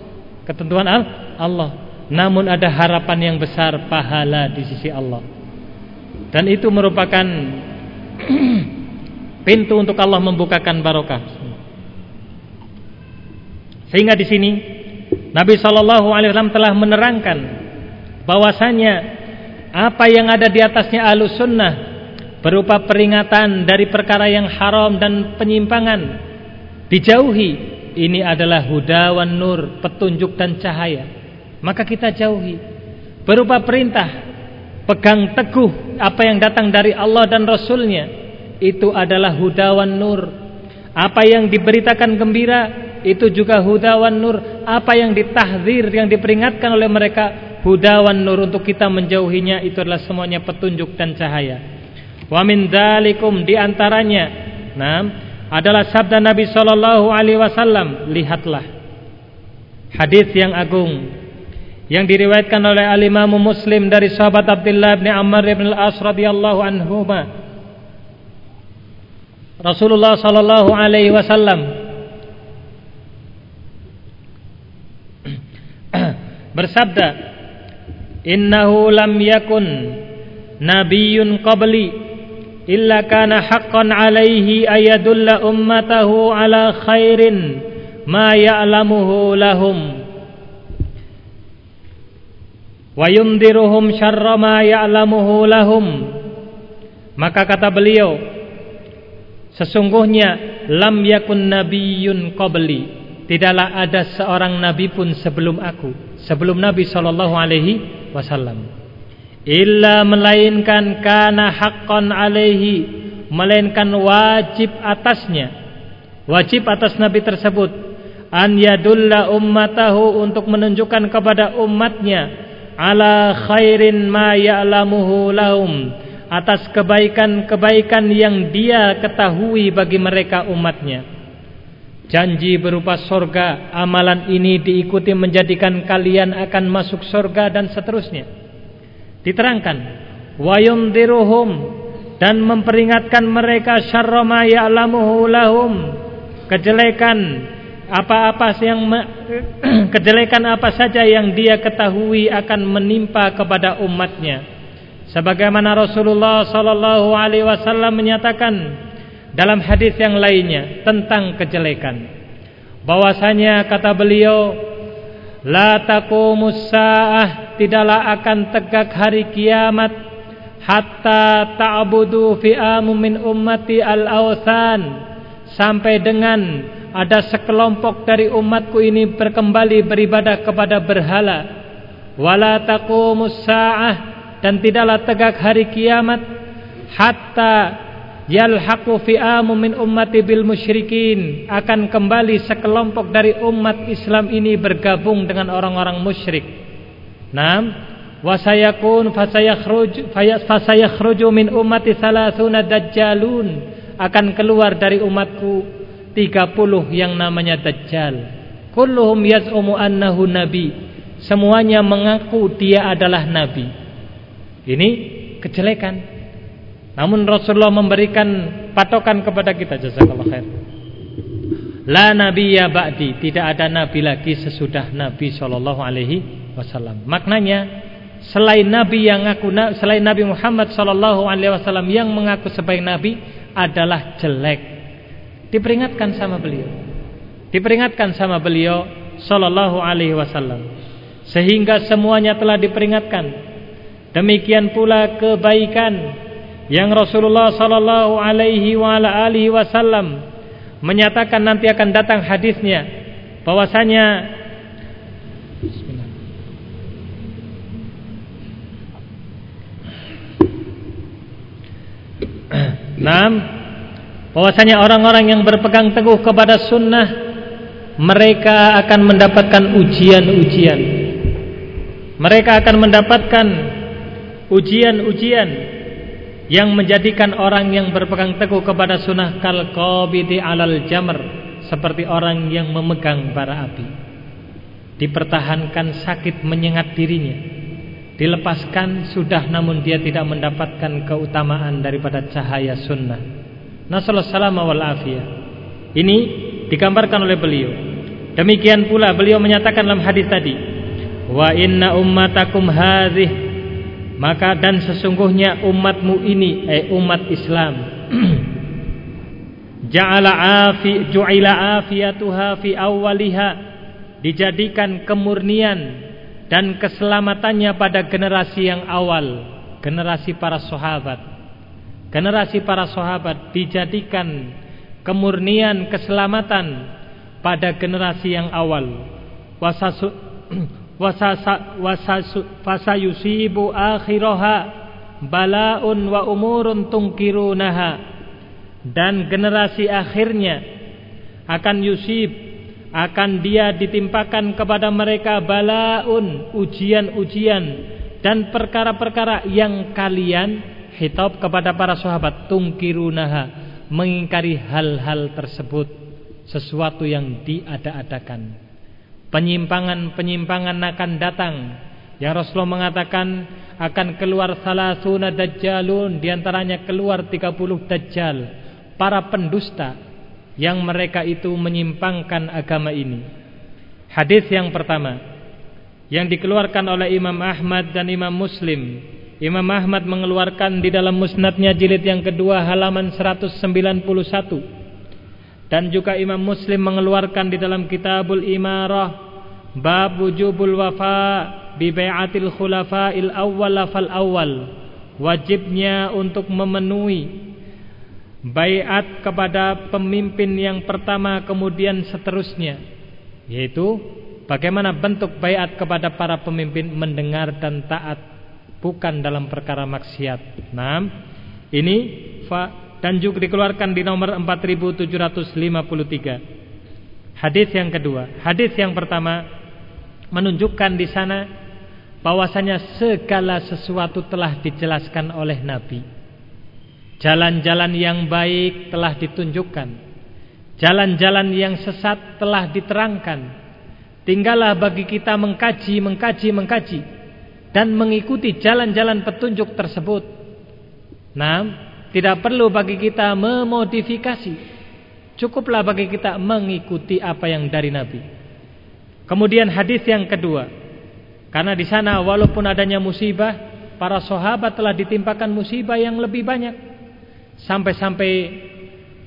ketentuan Allah namun ada harapan yang besar pahala di sisi Allah dan itu merupakan pintu untuk Allah membukakan barokah sehingga di sini Nabi Shallallahu Alaihi Wasallam telah menerangkan bahwasanya apa yang ada di atasnya alus sunnah berupa peringatan dari perkara yang haram dan penyimpangan dijauhi ini adalah huda wan nur petunjuk dan cahaya. Maka kita jauhi. Berupa perintah pegang teguh apa yang datang dari Allah dan Rasulnya itu adalah huda wan nur. Apa yang diberitakan gembira itu juga huda wan nur. Apa yang ditahzir yang diperingatkan oleh mereka huda wan nur untuk kita menjauhinya itu adalah semuanya petunjuk dan cahaya. Wa min dalikum di antaranya nah, adalah sabda Nabi sallallahu alaihi wasallam, lihatlah. Hadis yang agung. Yang diriwayatkan oleh al-Imam Muslim dari sahabat Abdullah bin Amr bin Al-As radhiyallahu anhu Rasulullah sallallahu alaihi wasallam bersabda innahu lam yakun nabiyyun qabli illa kana haqqan alaihi ayadulla ummatahu ala khairin ma ya'lamuhu lahum. Wa yumdiruhum syarra ma ya'lamuhu lahum. Maka kata beliau sesungguhnya lam yakun nabiyyun qabli. Tidaklah ada seorang nabi pun sebelum aku sebelum nabi sallallahu alaihi wasallam. Illa melainkan kana haqqan alaihi melainkan wajib atasnya wajib atas nabi tersebut an yadulla ummatahu untuk menunjukkan kepada umatnya ala khairin ma ya'lamuhu lahum atas kebaikan-kebaikan yang dia ketahui bagi mereka umatnya janji berupa sorga amalan ini diikuti menjadikan kalian akan masuk sorga dan seterusnya. Diterangkan wayumdiruhum dan memperingatkan mereka syarra ma ya'lamuhu lahum. Kejelekan apa-apa yang kejelekan apa saja yang dia ketahui akan menimpa kepada umatnya. Sebagaimana Rasulullah sallallahu alaihi wasallam menyatakan dalam hadis yang lainnya tentang kejelekan. Bahwasanya kata beliau la taqumus saah tidaklah akan tegak hari kiamat hatta ta'budu fi'amu min ummati al-awthan sampai dengan ada sekelompok dari umatku ini berkembali beribadah kepada berhala. Wala taqumus sa'ah dan tidaklah tegak hari kiamat hatta yalhaqu fi'amu min ummati bil musyrikin akan kembali sekelompok dari umat Islam ini bergabung dengan orang-orang musyrik. Naam wa sayakun fasayakhruj fasayakhruju min ummati salasuna dajjalun akan keluar dari umatku 30 yang namanya dajjal. Kulluhum yaz'umu annahu nabi. Semuanya mengaku dia adalah nabi. Ini kejelekan. Namun Rasulullah memberikan patokan kepada kita jazakallahu khair. La nabiyya ba'di, tidak ada nabi lagi sesudah Nabi sallallahu alaihi wasallam. Maknanya selain nabi yang ngaku selain Nabi Muhammad sallallahu alaihi wasallam yang mengaku sebagai nabi adalah jelek. Diperingatkan sama beliau. Diperingatkan sama beliau sallallahu alaihi wasallam. Sehingga semuanya telah diperingatkan. Demikian pula kebaikan yang Rasulullah sallallahu alaihi wa ala alihi wasallam menyatakan nanti akan datang hadisnya bahwasanya Naam bahwasanya orang-orang yang berpegang teguh kepada sunnah mereka akan mendapatkan ujian-ujian. Mereka akan mendapatkan ujian-ujian yang menjadikan orang yang berpegang teguh kepada sunnah kal qabidi alal jamr seperti orang yang memegang bara api. Dipertahankan sakit menyengat dirinya. Dilepaskan sudah namun dia tidak mendapatkan keutamaan daripada cahaya sunnah. Nasallallahu salam wal afiyah. Ini digambarkan oleh beliau. Demikian pula beliau menyatakan dalam hadis tadi wa inna ummatakum hadhihi maka dan sesungguhnya umatmu ini eh umat Islam ja'ala afi ju'ila afiyatuha fi awwaliha dijadikan kemurnian dan keselamatannya pada generasi yang awal generasi para sahabat. Generasi para sahabat dijadikan kemurnian keselamatan pada generasi yang awal fasayusibu akhiraha balaun wa umurun tungkirunaha dan generasi akhirnya akan yusib akan dia ditimpakan kepada mereka balaun ujian-ujian dan perkara-perkara yang kalian hitop kepada para sahabat tungkirunaha mengingkari hal-hal tersebut sesuatu yang diada-adakan Penyimpangan-penyimpangan akan datang. Yang Rasulullah mengatakan akan keluar salah salasuna dajjalun di antaranya keluar 30 dajjal para pendusta yang mereka itu menyimpangkan agama ini. Hadis yang pertama yang dikeluarkan oleh Imam Ahmad dan Imam Muslim. Imam Ahmad mengeluarkan di dalam musnadnya jilid yang kedua halaman 191 dan juga Imam Muslim mengeluarkan di dalam Kitabul Imarah bab wujubul wafa bi bai'atil khulafa'il awwal fal awwal wajibnya untuk memenuhi baiat kepada pemimpin yang pertama kemudian seterusnya yaitu bagaimana bentuk baiat kepada para pemimpin mendengar dan taat bukan dalam perkara maksiat. Nah, ini fa dan juga dikeluarkan di nomor 4753. Hadis yang kedua, hadis yang pertama menunjukkan di sana bahwasanya segala sesuatu telah dijelaskan oleh Nabi. Jalan-jalan yang baik telah ditunjukkan. Jalan-jalan yang sesat telah diterangkan. Tinggallah bagi kita mengkaji, mengkaji, mengkaji dan mengikuti jalan-jalan petunjuk tersebut. Nah, tidak perlu bagi kita memodifikasi. Cukuplah bagi kita mengikuti apa yang dari Nabi. Kemudian hadis yang kedua, karena di sana walaupun adanya musibah, para sahabat telah ditimpakan musibah yang lebih banyak. Sampai-sampai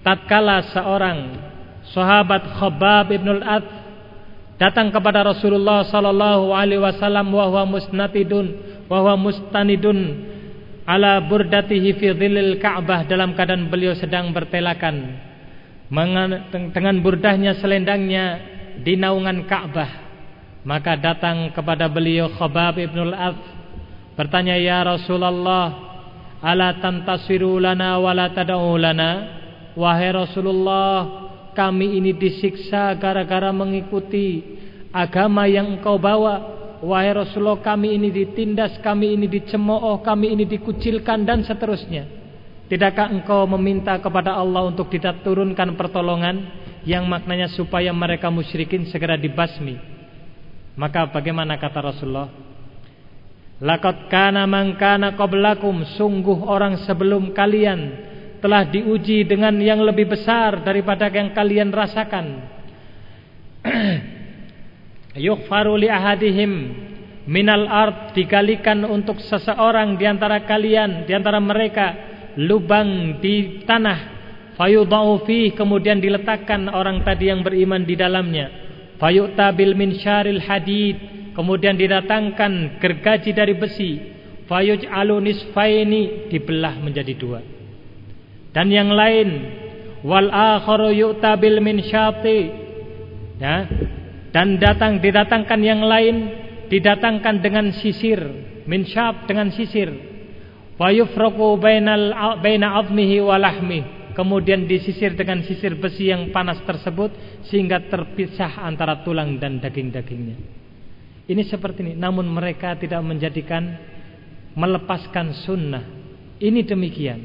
tatkala seorang sahabat Khabbab ibn al-Ad datang kepada Rasulullah sallallahu alaihi wasallam wa huwa musnatidun wa huwa mustanidun ala burdatihi fi dhillil Ka'bah dalam keadaan beliau sedang bertelakan dengan burdahnya selendangnya di naungan Ka'bah. Maka datang kepada beliau Khabab ibn al-Ath bertanya ya Rasulullah ala tantasiru lana wala tad'u lana? Wahai Rasulullah kami ini disiksa gara-gara mengikuti agama yang engkau bawa. Wahai Rasulullah kami ini ditindas kami ini dicemooh kami ini dikucilkan dan seterusnya. Tidakkah engkau meminta kepada Allah untuk tidak turunkan pertolongan yang maknanya supaya mereka musyrikin segera dibasmi maka bagaimana kata Rasulullah Laqad kana man qablakum sungguh orang sebelum kalian telah diuji dengan yang lebih besar daripada yang kalian rasakan. Yughfaru li ahadihim minal ard dikalikan untuk seseorang di antara kalian, di antara mereka lubang di tanah. Fayudau fi kemudian diletakkan orang tadi yang beriman di dalamnya. Fayu'ta bil minsyaril hadid Kemudian didatangkan gergaji dari besi. Fayuj'alu nisfaini dibelah menjadi dua. Dan yang lain wal akharu yu'ta bil minsyati. Ya. Dan datang didatangkan yang lain didatangkan dengan sisir, minsyab dengan sisir. Fayufraqu bainal baina 'azmihi wa kemudian disisir dengan sisir besi yang panas tersebut sehingga terpisah antara tulang dan daging-dagingnya. Ini seperti ini. Namun mereka tidak menjadikan melepaskan sunnah. Ini demikian.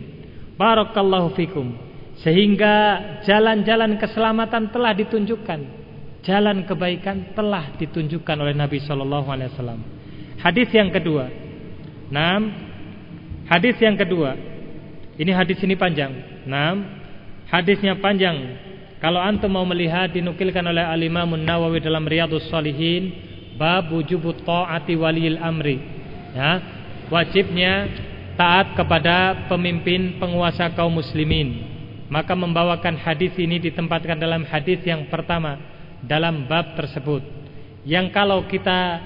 Barakallahu fikum. Sehingga jalan-jalan keselamatan telah ditunjukkan. Jalan kebaikan telah ditunjukkan oleh Nabi Shallallahu Alaihi Wasallam. Hadis yang kedua. Nam. Hadis yang kedua. Ini hadis ini panjang. Nam. Hadisnya panjang. Kalau antum mau melihat dinukilkan oleh Al Imam Nawawi dalam Riyadhus Shalihin bab wujubut taati walil amri ya wajibnya taat kepada pemimpin penguasa kaum muslimin maka membawakan hadis ini ditempatkan dalam hadis yang pertama dalam bab tersebut yang kalau kita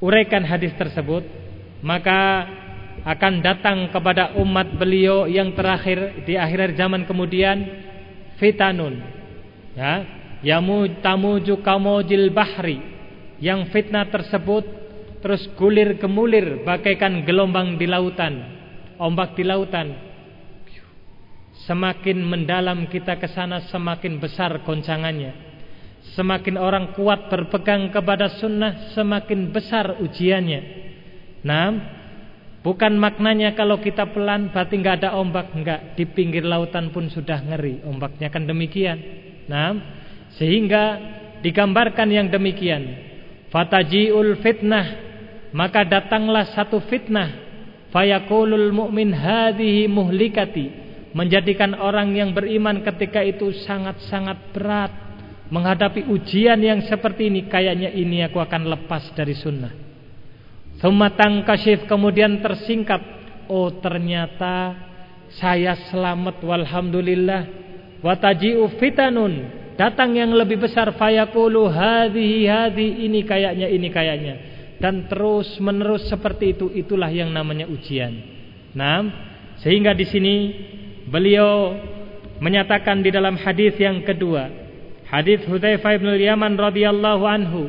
uraikan hadis tersebut maka akan datang kepada umat beliau yang terakhir di akhir zaman kemudian fitanun. Ya yamu tamuju kamojil bahri. Yang fitnah tersebut terus gulir gemulir bagaikan gelombang di lautan ombak di lautan. Semakin mendalam kita ke sana semakin besar goncangannya. Semakin orang kuat berpegang kepada sunnah semakin besar ujiannya. Nah bukan maknanya kalau kita pelan berarti nggak ada ombak nggak di pinggir lautan pun sudah ngeri ombaknya kan demikian nah sehingga digambarkan yang demikian. Fatajiul fitnah, maka datanglah satu fitnah. Fayaqulul mu'min hadhihi muhlikati, menjadikan orang yang beriman ketika itu sangat-sangat berat menghadapi ujian yang seperti ini. Kayaknya ini aku akan lepas dari sunnah. Sumatang kasif kemudian tersingkap. Oh ternyata saya selamat walhamdulillah. Wataji'u fitanun Datang yang lebih besar fayaqulu hadhihi hadhi ini kayaknya ini kayaknya dan terus menerus seperti itu itulah yang namanya ujian. Nah, sehingga di sini beliau menyatakan di dalam hadis yang kedua, hadis Hudzaifah bin Yaman radhiyallahu anhu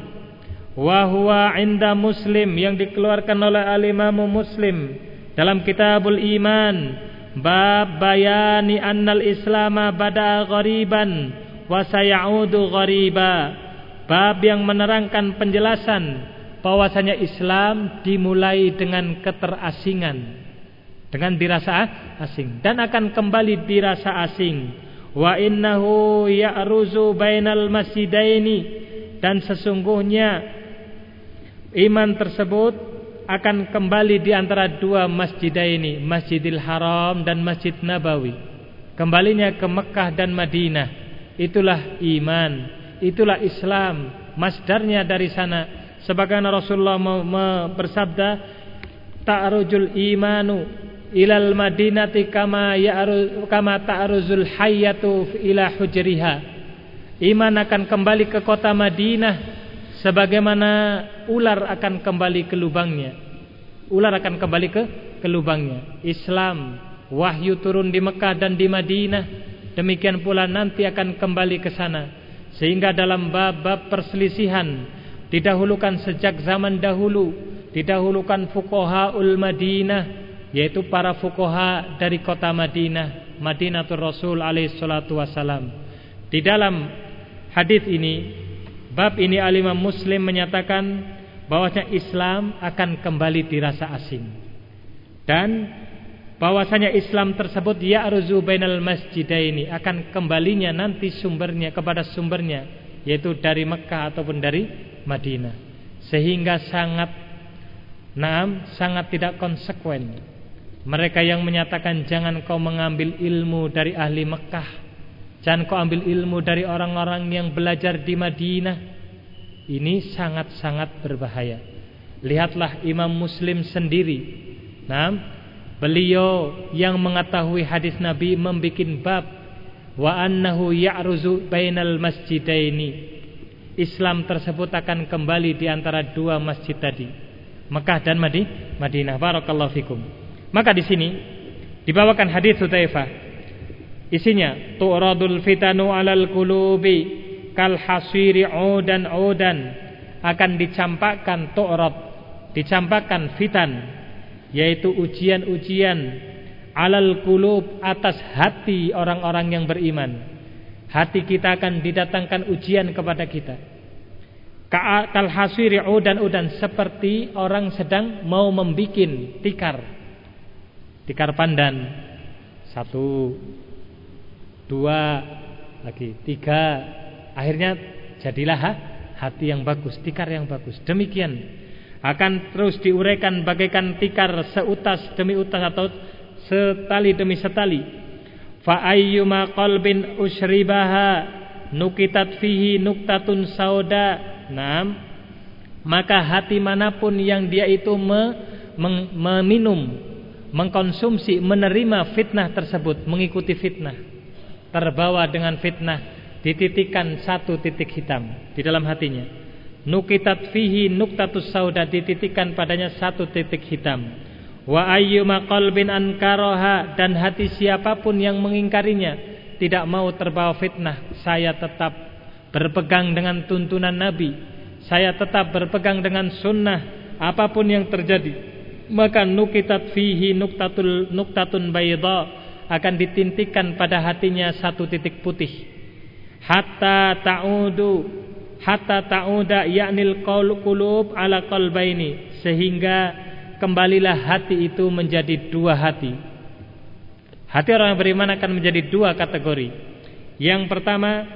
wa huwa inda Muslim yang dikeluarkan oleh al-Imam Muslim dalam Kitabul Iman. Bab bayani annal islama bada ghariban wa sayaudu ghariba. Bab yang menerangkan penjelasan bahwasanya Islam dimulai dengan keterasingan dengan dirasa asing dan akan kembali dirasa asing. Wa innahu ya'ruzu bainal masjidaini dan sesungguhnya iman tersebut akan kembali di antara dua masjid ini Masjidil Haram dan Masjid Nabawi kembalinya ke Mekah dan Madinah itulah iman, itulah Islam. Masdarnya dari sana. Sebagaimana Rasulullah bersabda, ta'rujul imanu ilal madinati kama ya'ru kama ta'ruzul hayyatu ila hujriha. Iman akan kembali ke kota Madinah sebagaimana ular akan kembali ke lubangnya. Ular akan kembali ke ke lubangnya. Islam wahyu turun di Mekah dan di Madinah Demikian pula nanti akan kembali ke sana. Sehingga dalam bab-bab perselisihan didahulukan sejak zaman dahulu, didahulukan fuqahaul Madinah yaitu para fukoha dari kota Madinah, Madinatul Rasul alaihi salatu wasalam. Di dalam hadis ini, bab ini alimah Muslim menyatakan bahwasanya Islam akan kembali dirasa asing. Dan bahwasanya Islam tersebut ya'ruzu bainal masjidaini akan kembalinya nanti sumbernya kepada sumbernya yaitu dari Mekah ataupun dari Madinah. Sehingga sangat Naam sangat tidak konsekuen Mereka yang menyatakan Jangan kau mengambil ilmu dari ahli Mekah Jangan kau ambil ilmu dari orang-orang yang belajar di Madinah Ini sangat-sangat berbahaya Lihatlah Imam Muslim sendiri Naam Beliau yang mengetahui hadis Nabi Membikin bab Wa annahu ya'ruzu bainal masjidaini Islam tersebut akan kembali di antara dua masjid tadi Mekah dan Madi, Madinah. Barakallahu fikum. Maka di sini dibawakan hadis Hudzaifah. Isinya tu'radul fitanu 'alal qulubi kal hasiri 'udan 'udan. Akan dicampakkan tu'rad, dicampakkan fitan yaitu ujian-ujian alal qulub atas hati orang-orang yang beriman. Hati kita akan didatangkan ujian kepada kita. Kal hasiri udan udan seperti orang sedang mau membikin tikar. Tikar pandan. Satu dua lagi. Tiga akhirnya jadilah hati yang bagus tikar yang bagus. Demikian. Akan terus diuraikan bagaikan tikar seutas demi utas atau setali demi setali. Fa ayyuma qalbin usribaha nukitat fihi nuktatun sauda. Nah, maka hati mana pun yang dia itu me, mem, meminum, mengkonsumsi, menerima fitnah tersebut, mengikuti fitnah, terbawa dengan fitnah, dititikan satu titik hitam di dalam hatinya. Nukitat fihi nuktatus sauda dititikan padanya satu titik hitam. Wa ayyuma qalbin ankaroha dan hati siapa pun yang mengingkarinya tidak mau terbawa fitnah, saya tetap berpegang dengan tuntunan Nabi saya tetap berpegang dengan sunnah apa pun yang terjadi maka nukitat fihi nuktatul nuktatun bayda akan ditintikan pada hatinya satu titik putih. Hatta ta'udu hatta ta'uda yaknil qulub ala qalbaini sehingga kembalilah hati itu menjadi dua hati. Hati orang yang beriman akan menjadi dua kategori. Yang pertama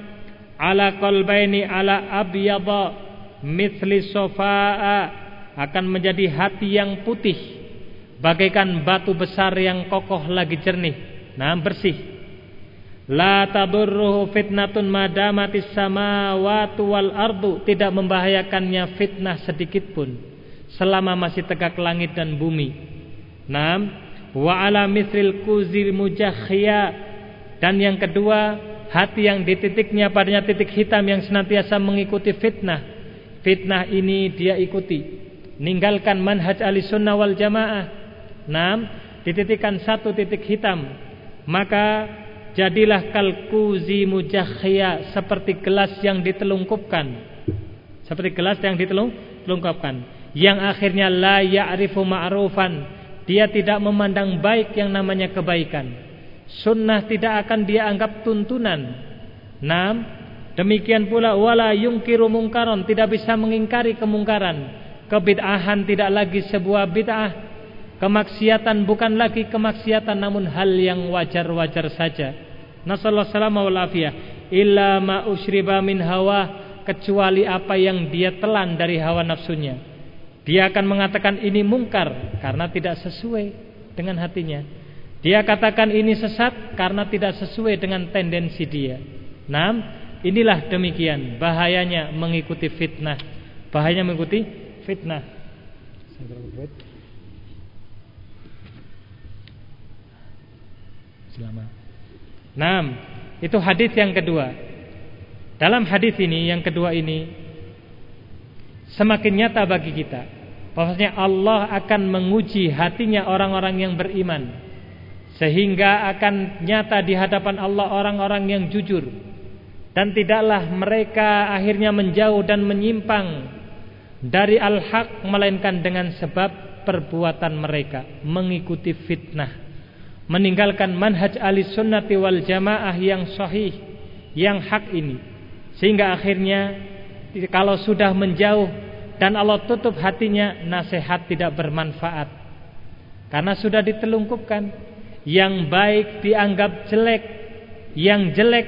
ala qalbaini ala abyadha mithli sofaa akan menjadi hati yang putih. Bagaikan batu besar yang kokoh lagi jernih nah bersih la tadurruhu fitnatun madamatis samawati wal ardu tidak membahayakannya fitnah sedikit pun selama masih tegak langit dan bumi nah wa ala mithlil kuzil mujakhia dan yang kedua hati yang dititiknya padanya titik hitam yang senantiasa mengikuti fitnah. Fitnah ini dia ikuti. Ninggalkan manhaj ahli sunnah wal jamaah. Nam, dititikkan satu titik hitam. Maka jadilah kalkuzi mujakhia seperti gelas yang ditelungkupkan. Seperti gelas yang ditelungkupkan. Yang akhirnya la ya'rifu ma'rufan. Dia tidak memandang baik yang namanya kebaikan Sunnah tidak akan dia anggap tuntunan. Nam, demikian pula wala yungkiru mungkaron tidak bisa mengingkari kemungkaran. Kebid'ahan tidak lagi sebuah bid'ah. Kemaksiatan bukan lagi kemaksiatan namun hal yang wajar-wajar saja. Nasallahu salama wal afiyah. Illa ma usyriba min hawa kecuali apa yang dia telan dari hawa nafsunya. Dia akan mengatakan ini mungkar karena tidak sesuai dengan hatinya. Dia katakan ini sesat karena tidak sesuai dengan tendensi dia. Nah, inilah demikian bahayanya mengikuti fitnah. Bahayanya mengikuti fitnah. Selamat. Nah, itu hadis yang kedua. Dalam hadis ini yang kedua ini semakin nyata bagi kita bahwasanya Allah akan menguji hatinya orang-orang yang beriman sehingga akan nyata di hadapan Allah orang-orang yang jujur dan tidaklah mereka akhirnya menjauh dan menyimpang dari al-haq melainkan dengan sebab perbuatan mereka mengikuti fitnah meninggalkan manhaj ahli sunnati wal jamaah yang sahih yang hak ini. Sehingga akhirnya kalau sudah menjauh dan Allah tutup hatinya nasihat tidak bermanfaat. Karena sudah ditelungkupkan yang baik dianggap jelek yang jelek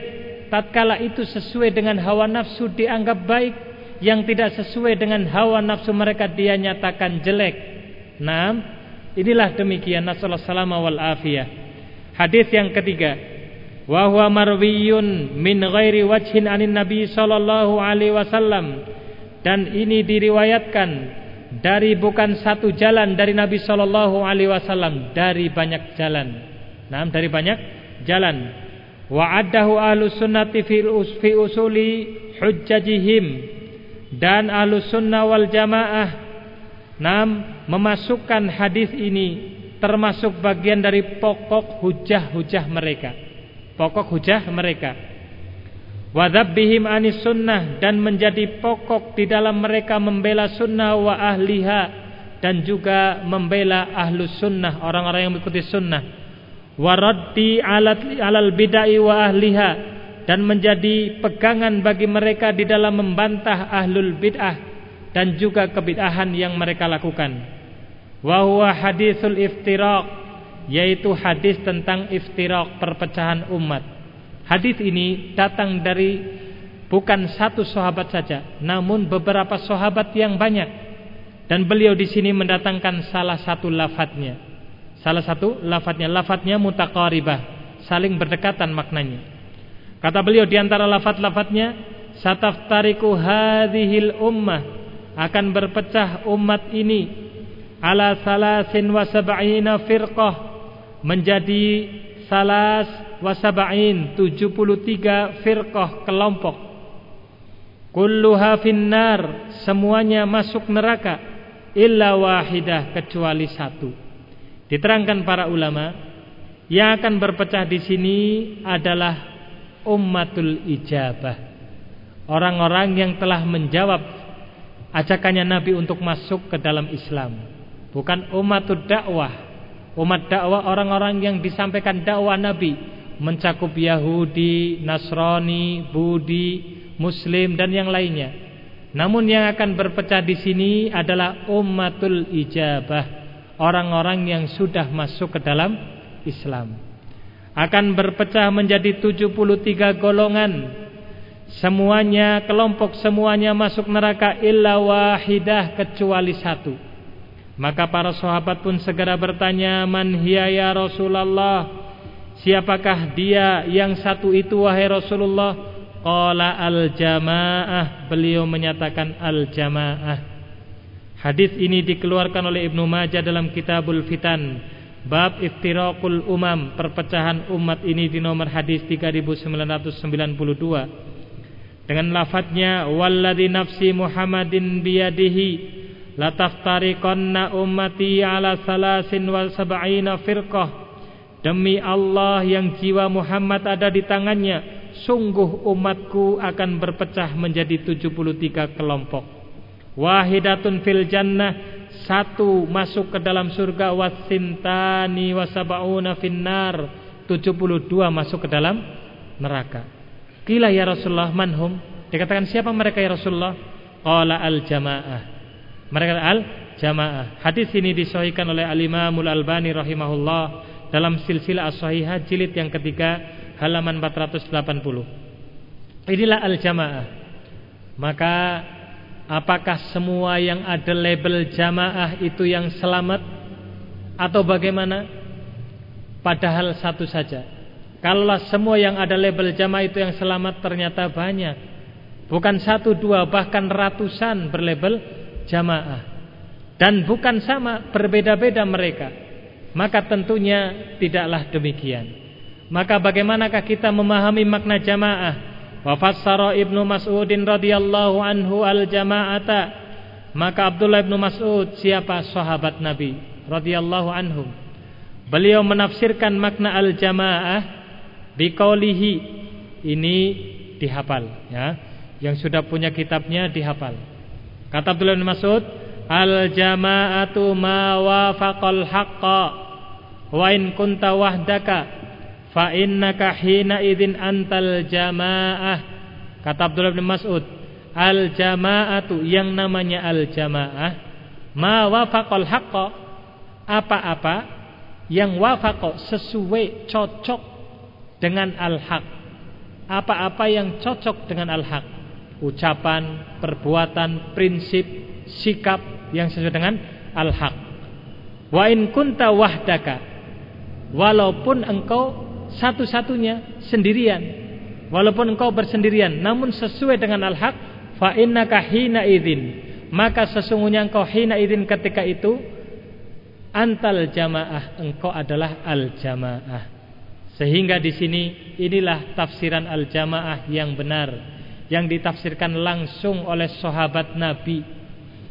tatkala itu sesuai dengan hawa nafsu dianggap baik yang tidak sesuai dengan hawa nafsu mereka dia nyatakan jelek. Nah, inilah demikian nasallahu salama wal afiyah. Hadis yang ketiga, wa huwa marwiyun min ghairi wajhin anin nabi sallallahu alaihi wasallam dan ini diriwayatkan dari bukan satu jalan dari Nabi sallallahu alaihi wasallam dari banyak jalan. Nah, dari banyak jalan. Wa addahu ahlus sunnati fi usuli hujjajihim dan ahlus sunnah wal jamaah nam memasukkan hadis ini termasuk bagian dari pokok hujah-hujah mereka. Pokok hujah mereka. Wadhabbihim anis sunnah dan menjadi pokok di dalam mereka membela sunnah wa ahliha dan juga membela ahlus sunnah orang-orang yang mengikuti sunnah. Waraddi alal bidai wa ahliha dan menjadi pegangan bagi mereka di dalam membantah ahlul bid'ah dan juga kebid'ahan yang mereka lakukan. Wa huwa hadisul iftiraq yaitu hadis tentang iftiraq perpecahan umat. Hadis ini datang dari bukan satu sahabat saja, namun beberapa sahabat yang banyak. Dan beliau di sini mendatangkan salah satu lafadznya. Salah satu lafadznya, lafadznya mutaqaribah, saling berdekatan maknanya. Kata beliau di antara lafat-lafatnya, sataftariku hadhil ummah akan berpecah umat ini ala salasin wa firqah menjadi salas wa sab'in 73 firqah kelompok kulluha finnar semuanya masuk neraka illa wahidah kecuali satu diterangkan para ulama yang akan berpecah di sini adalah ummatul ijabah. Orang-orang yang telah menjawab ajakannya Nabi untuk masuk ke dalam Islam. Bukan umatul dakwah. Umat dakwah orang-orang yang disampaikan dakwah Nabi mencakup Yahudi, Nasrani, Budi, Muslim dan yang lainnya. Namun yang akan berpecah di sini adalah ummatul ijabah, orang-orang yang sudah masuk ke dalam Islam akan berpecah menjadi 73 golongan. Semuanya kelompok semuanya masuk neraka illa wahidah kecuali satu. Maka para sahabat pun segera bertanya, "Man hiya ya Rasulullah?" Siapakah dia yang satu itu wahai Rasulullah? Qala al-jamaah. Beliau menyatakan al-jamaah. Hadis ini dikeluarkan oleh Ibnu Majah dalam Kitabul Fitan Bab iftiraqul umam Perpecahan umat ini di nomor hadis 3992 Dengan lafadznya Walladhi nafsi Muhammadin biyadihi Lataftariqanna ummati ala salasin wa sab'ina firqah Demi Allah yang jiwa Muhammad ada di tangannya Sungguh umatku akan berpecah menjadi 73 kelompok. Wahidatun fil jannah satu masuk ke dalam surga wasintani wasabauna finnar 72 masuk ke dalam neraka. Kila ya Rasulullah manhum dikatakan siapa mereka ya Rasulullah? Qala al jamaah mereka al jamaah hadis ini disahihkan oleh al Imamul Albani rahimahullah dalam silsilah as-sahihah jilid yang ketiga halaman 480 inilah al jamaah maka Apakah semua yang ada label jamaah itu yang selamat atau bagaimana? Padahal satu saja. Kalaulah semua yang ada label jamaah itu yang selamat ternyata banyak. Bukan satu dua bahkan ratusan berlabel jamaah. Dan bukan sama berbeda-beda mereka. Maka tentunya tidaklah demikian. Maka bagaimanakah kita memahami makna jamaah? Wa fassara Ibnu Mas'udin radhiyallahu anhu al-jama'ata. Maka Abdullah Ibnu Mas'ud siapa sahabat Nabi radhiyallahu anhu. Beliau menafsirkan makna al-jama'ah biqaulihi ini dihafal ya. Yang sudah punya kitabnya dihafal. Kata Abdullah bin Mas'ud, al jama'atu ma wafaqal haqqa wa in kunta wahdaka fa innaka hina idzin antal jama'ah. Kata Abdullah bin Mas'ud al jama'atu yang namanya al jama'ah ma wafaqal haqqa apa-apa yang wafaqo sesuai cocok dengan al-haq apa-apa yang cocok dengan al-haq ucapan perbuatan prinsip sikap yang sesuai dengan al-haq. Wa in kunta wahdaka walaupun engkau satu-satunya sendirian walaupun engkau bersendirian namun sesuai dengan al-haq fa innaka hina idzin maka sesungguhnya engkau hina idzin ketika itu antal jamaah engkau adalah al jamaah sehingga di sini inilah tafsiran al jamaah yang benar yang ditafsirkan langsung oleh sahabat Nabi.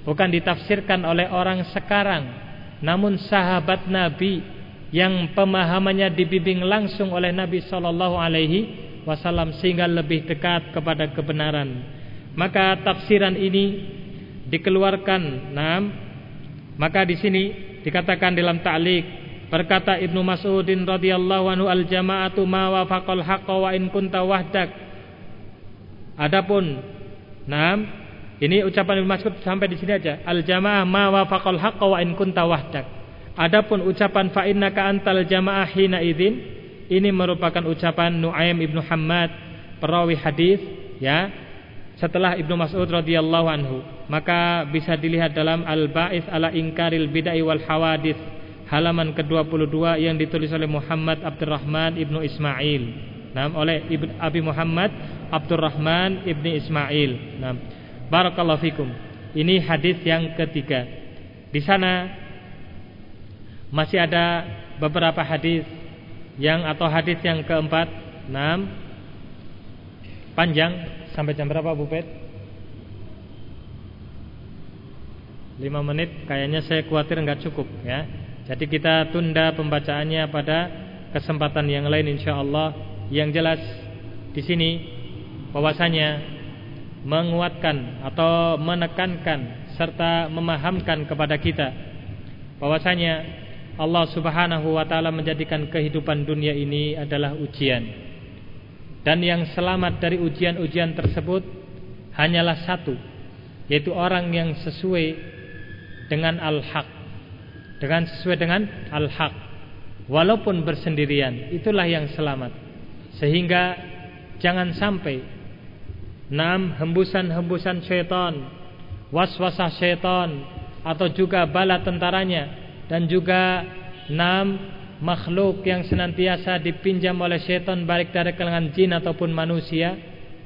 Bukan ditafsirkan oleh orang sekarang namun sahabat Nabi yang pemahamannya dibimbing langsung oleh Nabi sallallahu alaihi wasallam sehingga lebih dekat kepada kebenaran. Maka tafsiran ini dikeluarkan nam maka di sini dikatakan dalam ta'liq berkata Ibnu Mas'udin radhiyallahu anhu al jama'atu ma wafaqal haqqa wa in kunta wahdak adapun nam ini ucapan Ibnu Mas'ud sampai di sini aja. Al jamaah ma wafaqal haqqa wa in kunta wahdak. Adapun ucapan fa innaka antal jamaah hina idzin ini merupakan ucapan Nuaim Ibnu Hammad perawi hadis ya setelah Ibnu Mas'ud radhiyallahu anhu maka bisa dilihat dalam Al-Ba'its ala Inkaril Bid'ah wal Hawadits halaman ke-22 yang ditulis oleh Muhammad Abdurrahman Ibnu Ismail nah, oleh Ibnu Abi Muhammad Abdurrahman Ibnu Ismail nah, Barakallahu fikum. Ini hadis yang ketiga. Di sana masih ada beberapa hadis yang atau hadis yang keempat, enam panjang sampai jam berapa Bu Pet? 5 menit kayaknya saya khawatir nggak cukup ya. Jadi kita tunda pembacaannya pada kesempatan yang lain insyaallah. Yang jelas di sini bahwasanya menguatkan atau menekankan serta memahamkan kepada kita bahwasanya Allah Subhanahu wa taala menjadikan kehidupan dunia ini adalah ujian. Dan yang selamat dari ujian-ujian tersebut hanyalah satu, yaitu orang yang sesuai dengan al-haq. Dengan sesuai dengan al-haq. Walaupun bersendirian, itulah yang selamat. Sehingga jangan sampai Enam hembusan-hembusan syaitan Waswasah syaitan Atau juga bala tentaranya Dan juga Enam makhluk yang senantiasa dipinjam oleh syaitan Baik dari kalangan jin ataupun manusia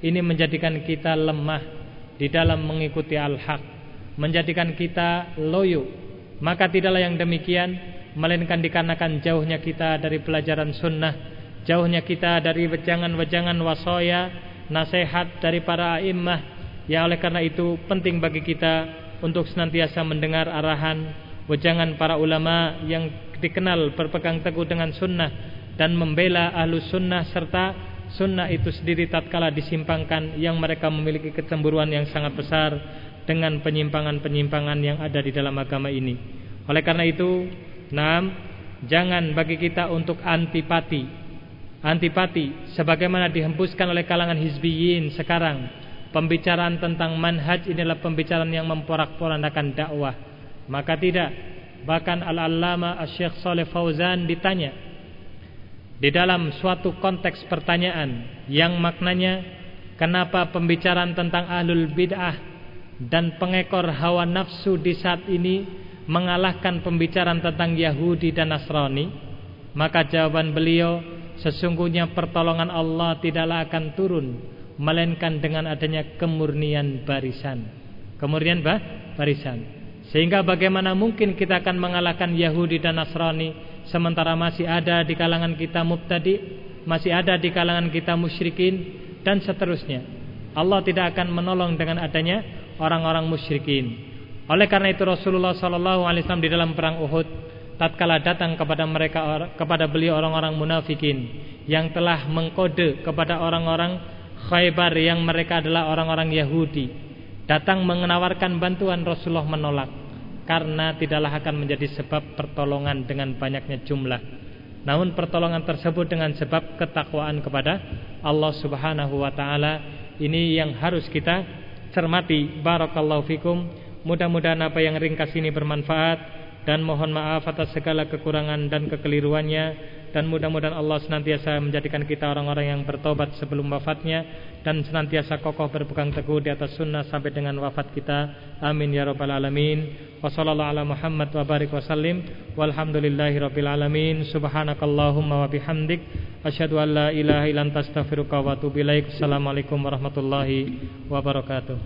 Ini menjadikan kita lemah Di dalam mengikuti al-haq Menjadikan kita loyo. Maka tidaklah yang demikian Melainkan dikarenakan jauhnya kita dari pelajaran sunnah Jauhnya kita dari wejangan-wejangan wasoya nasihat dari para imam ya oleh karena itu penting bagi kita untuk senantiasa mendengar arahan wejangan para ulama yang dikenal berpegang teguh dengan sunnah dan membela ahlu sunnah serta sunnah itu sendiri tatkala disimpangkan yang mereka memiliki kecemburuan yang sangat besar dengan penyimpangan-penyimpangan yang ada di dalam agama ini. Oleh karena itu enam jangan bagi kita untuk antipati antipati sebagaimana dihembuskan oleh kalangan hizbiyin sekarang pembicaraan tentang manhaj inilah pembicaraan yang memporak-porandakan dakwah. Maka tidak bahkan al-allama Syekh Saleh Fauzan ditanya di dalam suatu konteks pertanyaan yang maknanya kenapa pembicaraan tentang ahlul bid'ah dan pengekor hawa nafsu di saat ini mengalahkan pembicaraan tentang Yahudi dan Nasrani? Maka jawaban beliau Sesungguhnya pertolongan Allah tidaklah akan turun Melainkan dengan adanya kemurnian barisan. Kemurnian bah? barisan. Sehingga bagaimana mungkin kita akan mengalahkan Yahudi dan Nasrani Sementara masih ada di kalangan kita mubtadi Masih ada di kalangan kita musyrikin Dan seterusnya. Allah tidak akan menolong dengan adanya orang-orang musyrikin. Oleh karena itu Rasulullah SAW di dalam perang Uhud tatkala datang kepada mereka kepada beliau orang-orang munafikin yang telah mengkode kepada orang-orang Khaybar yang mereka adalah orang-orang Yahudi datang menawarkan bantuan Rasulullah menolak karena tidaklah akan menjadi sebab pertolongan dengan banyaknya jumlah. Namun pertolongan tersebut dengan sebab ketakwaan kepada Allah Subhanahu wa taala ini yang harus kita cermati. Barakallahu fikum. Mudah-mudahan apa yang ringkas ini bermanfaat dan mohon maaf atas segala kekurangan dan kekeliruannya. Dan mudah-mudahan Allah senantiasa menjadikan kita orang-orang yang bertobat sebelum wafatnya. Dan senantiasa kokoh berpegang teguh di atas sunnah sampai dengan wafat kita. Amin ya rabbal alamin. Wa sallallahu ala muhammad wa barik wa sallim. Walhamdulillahi rabbil alamin. Subhanakallahumma wa bihamdik. Asyhadu an la ilaha illa anta astaghfiruka wa atubu ilaik. Assalamualaikum warahmatullahi wabarakatuh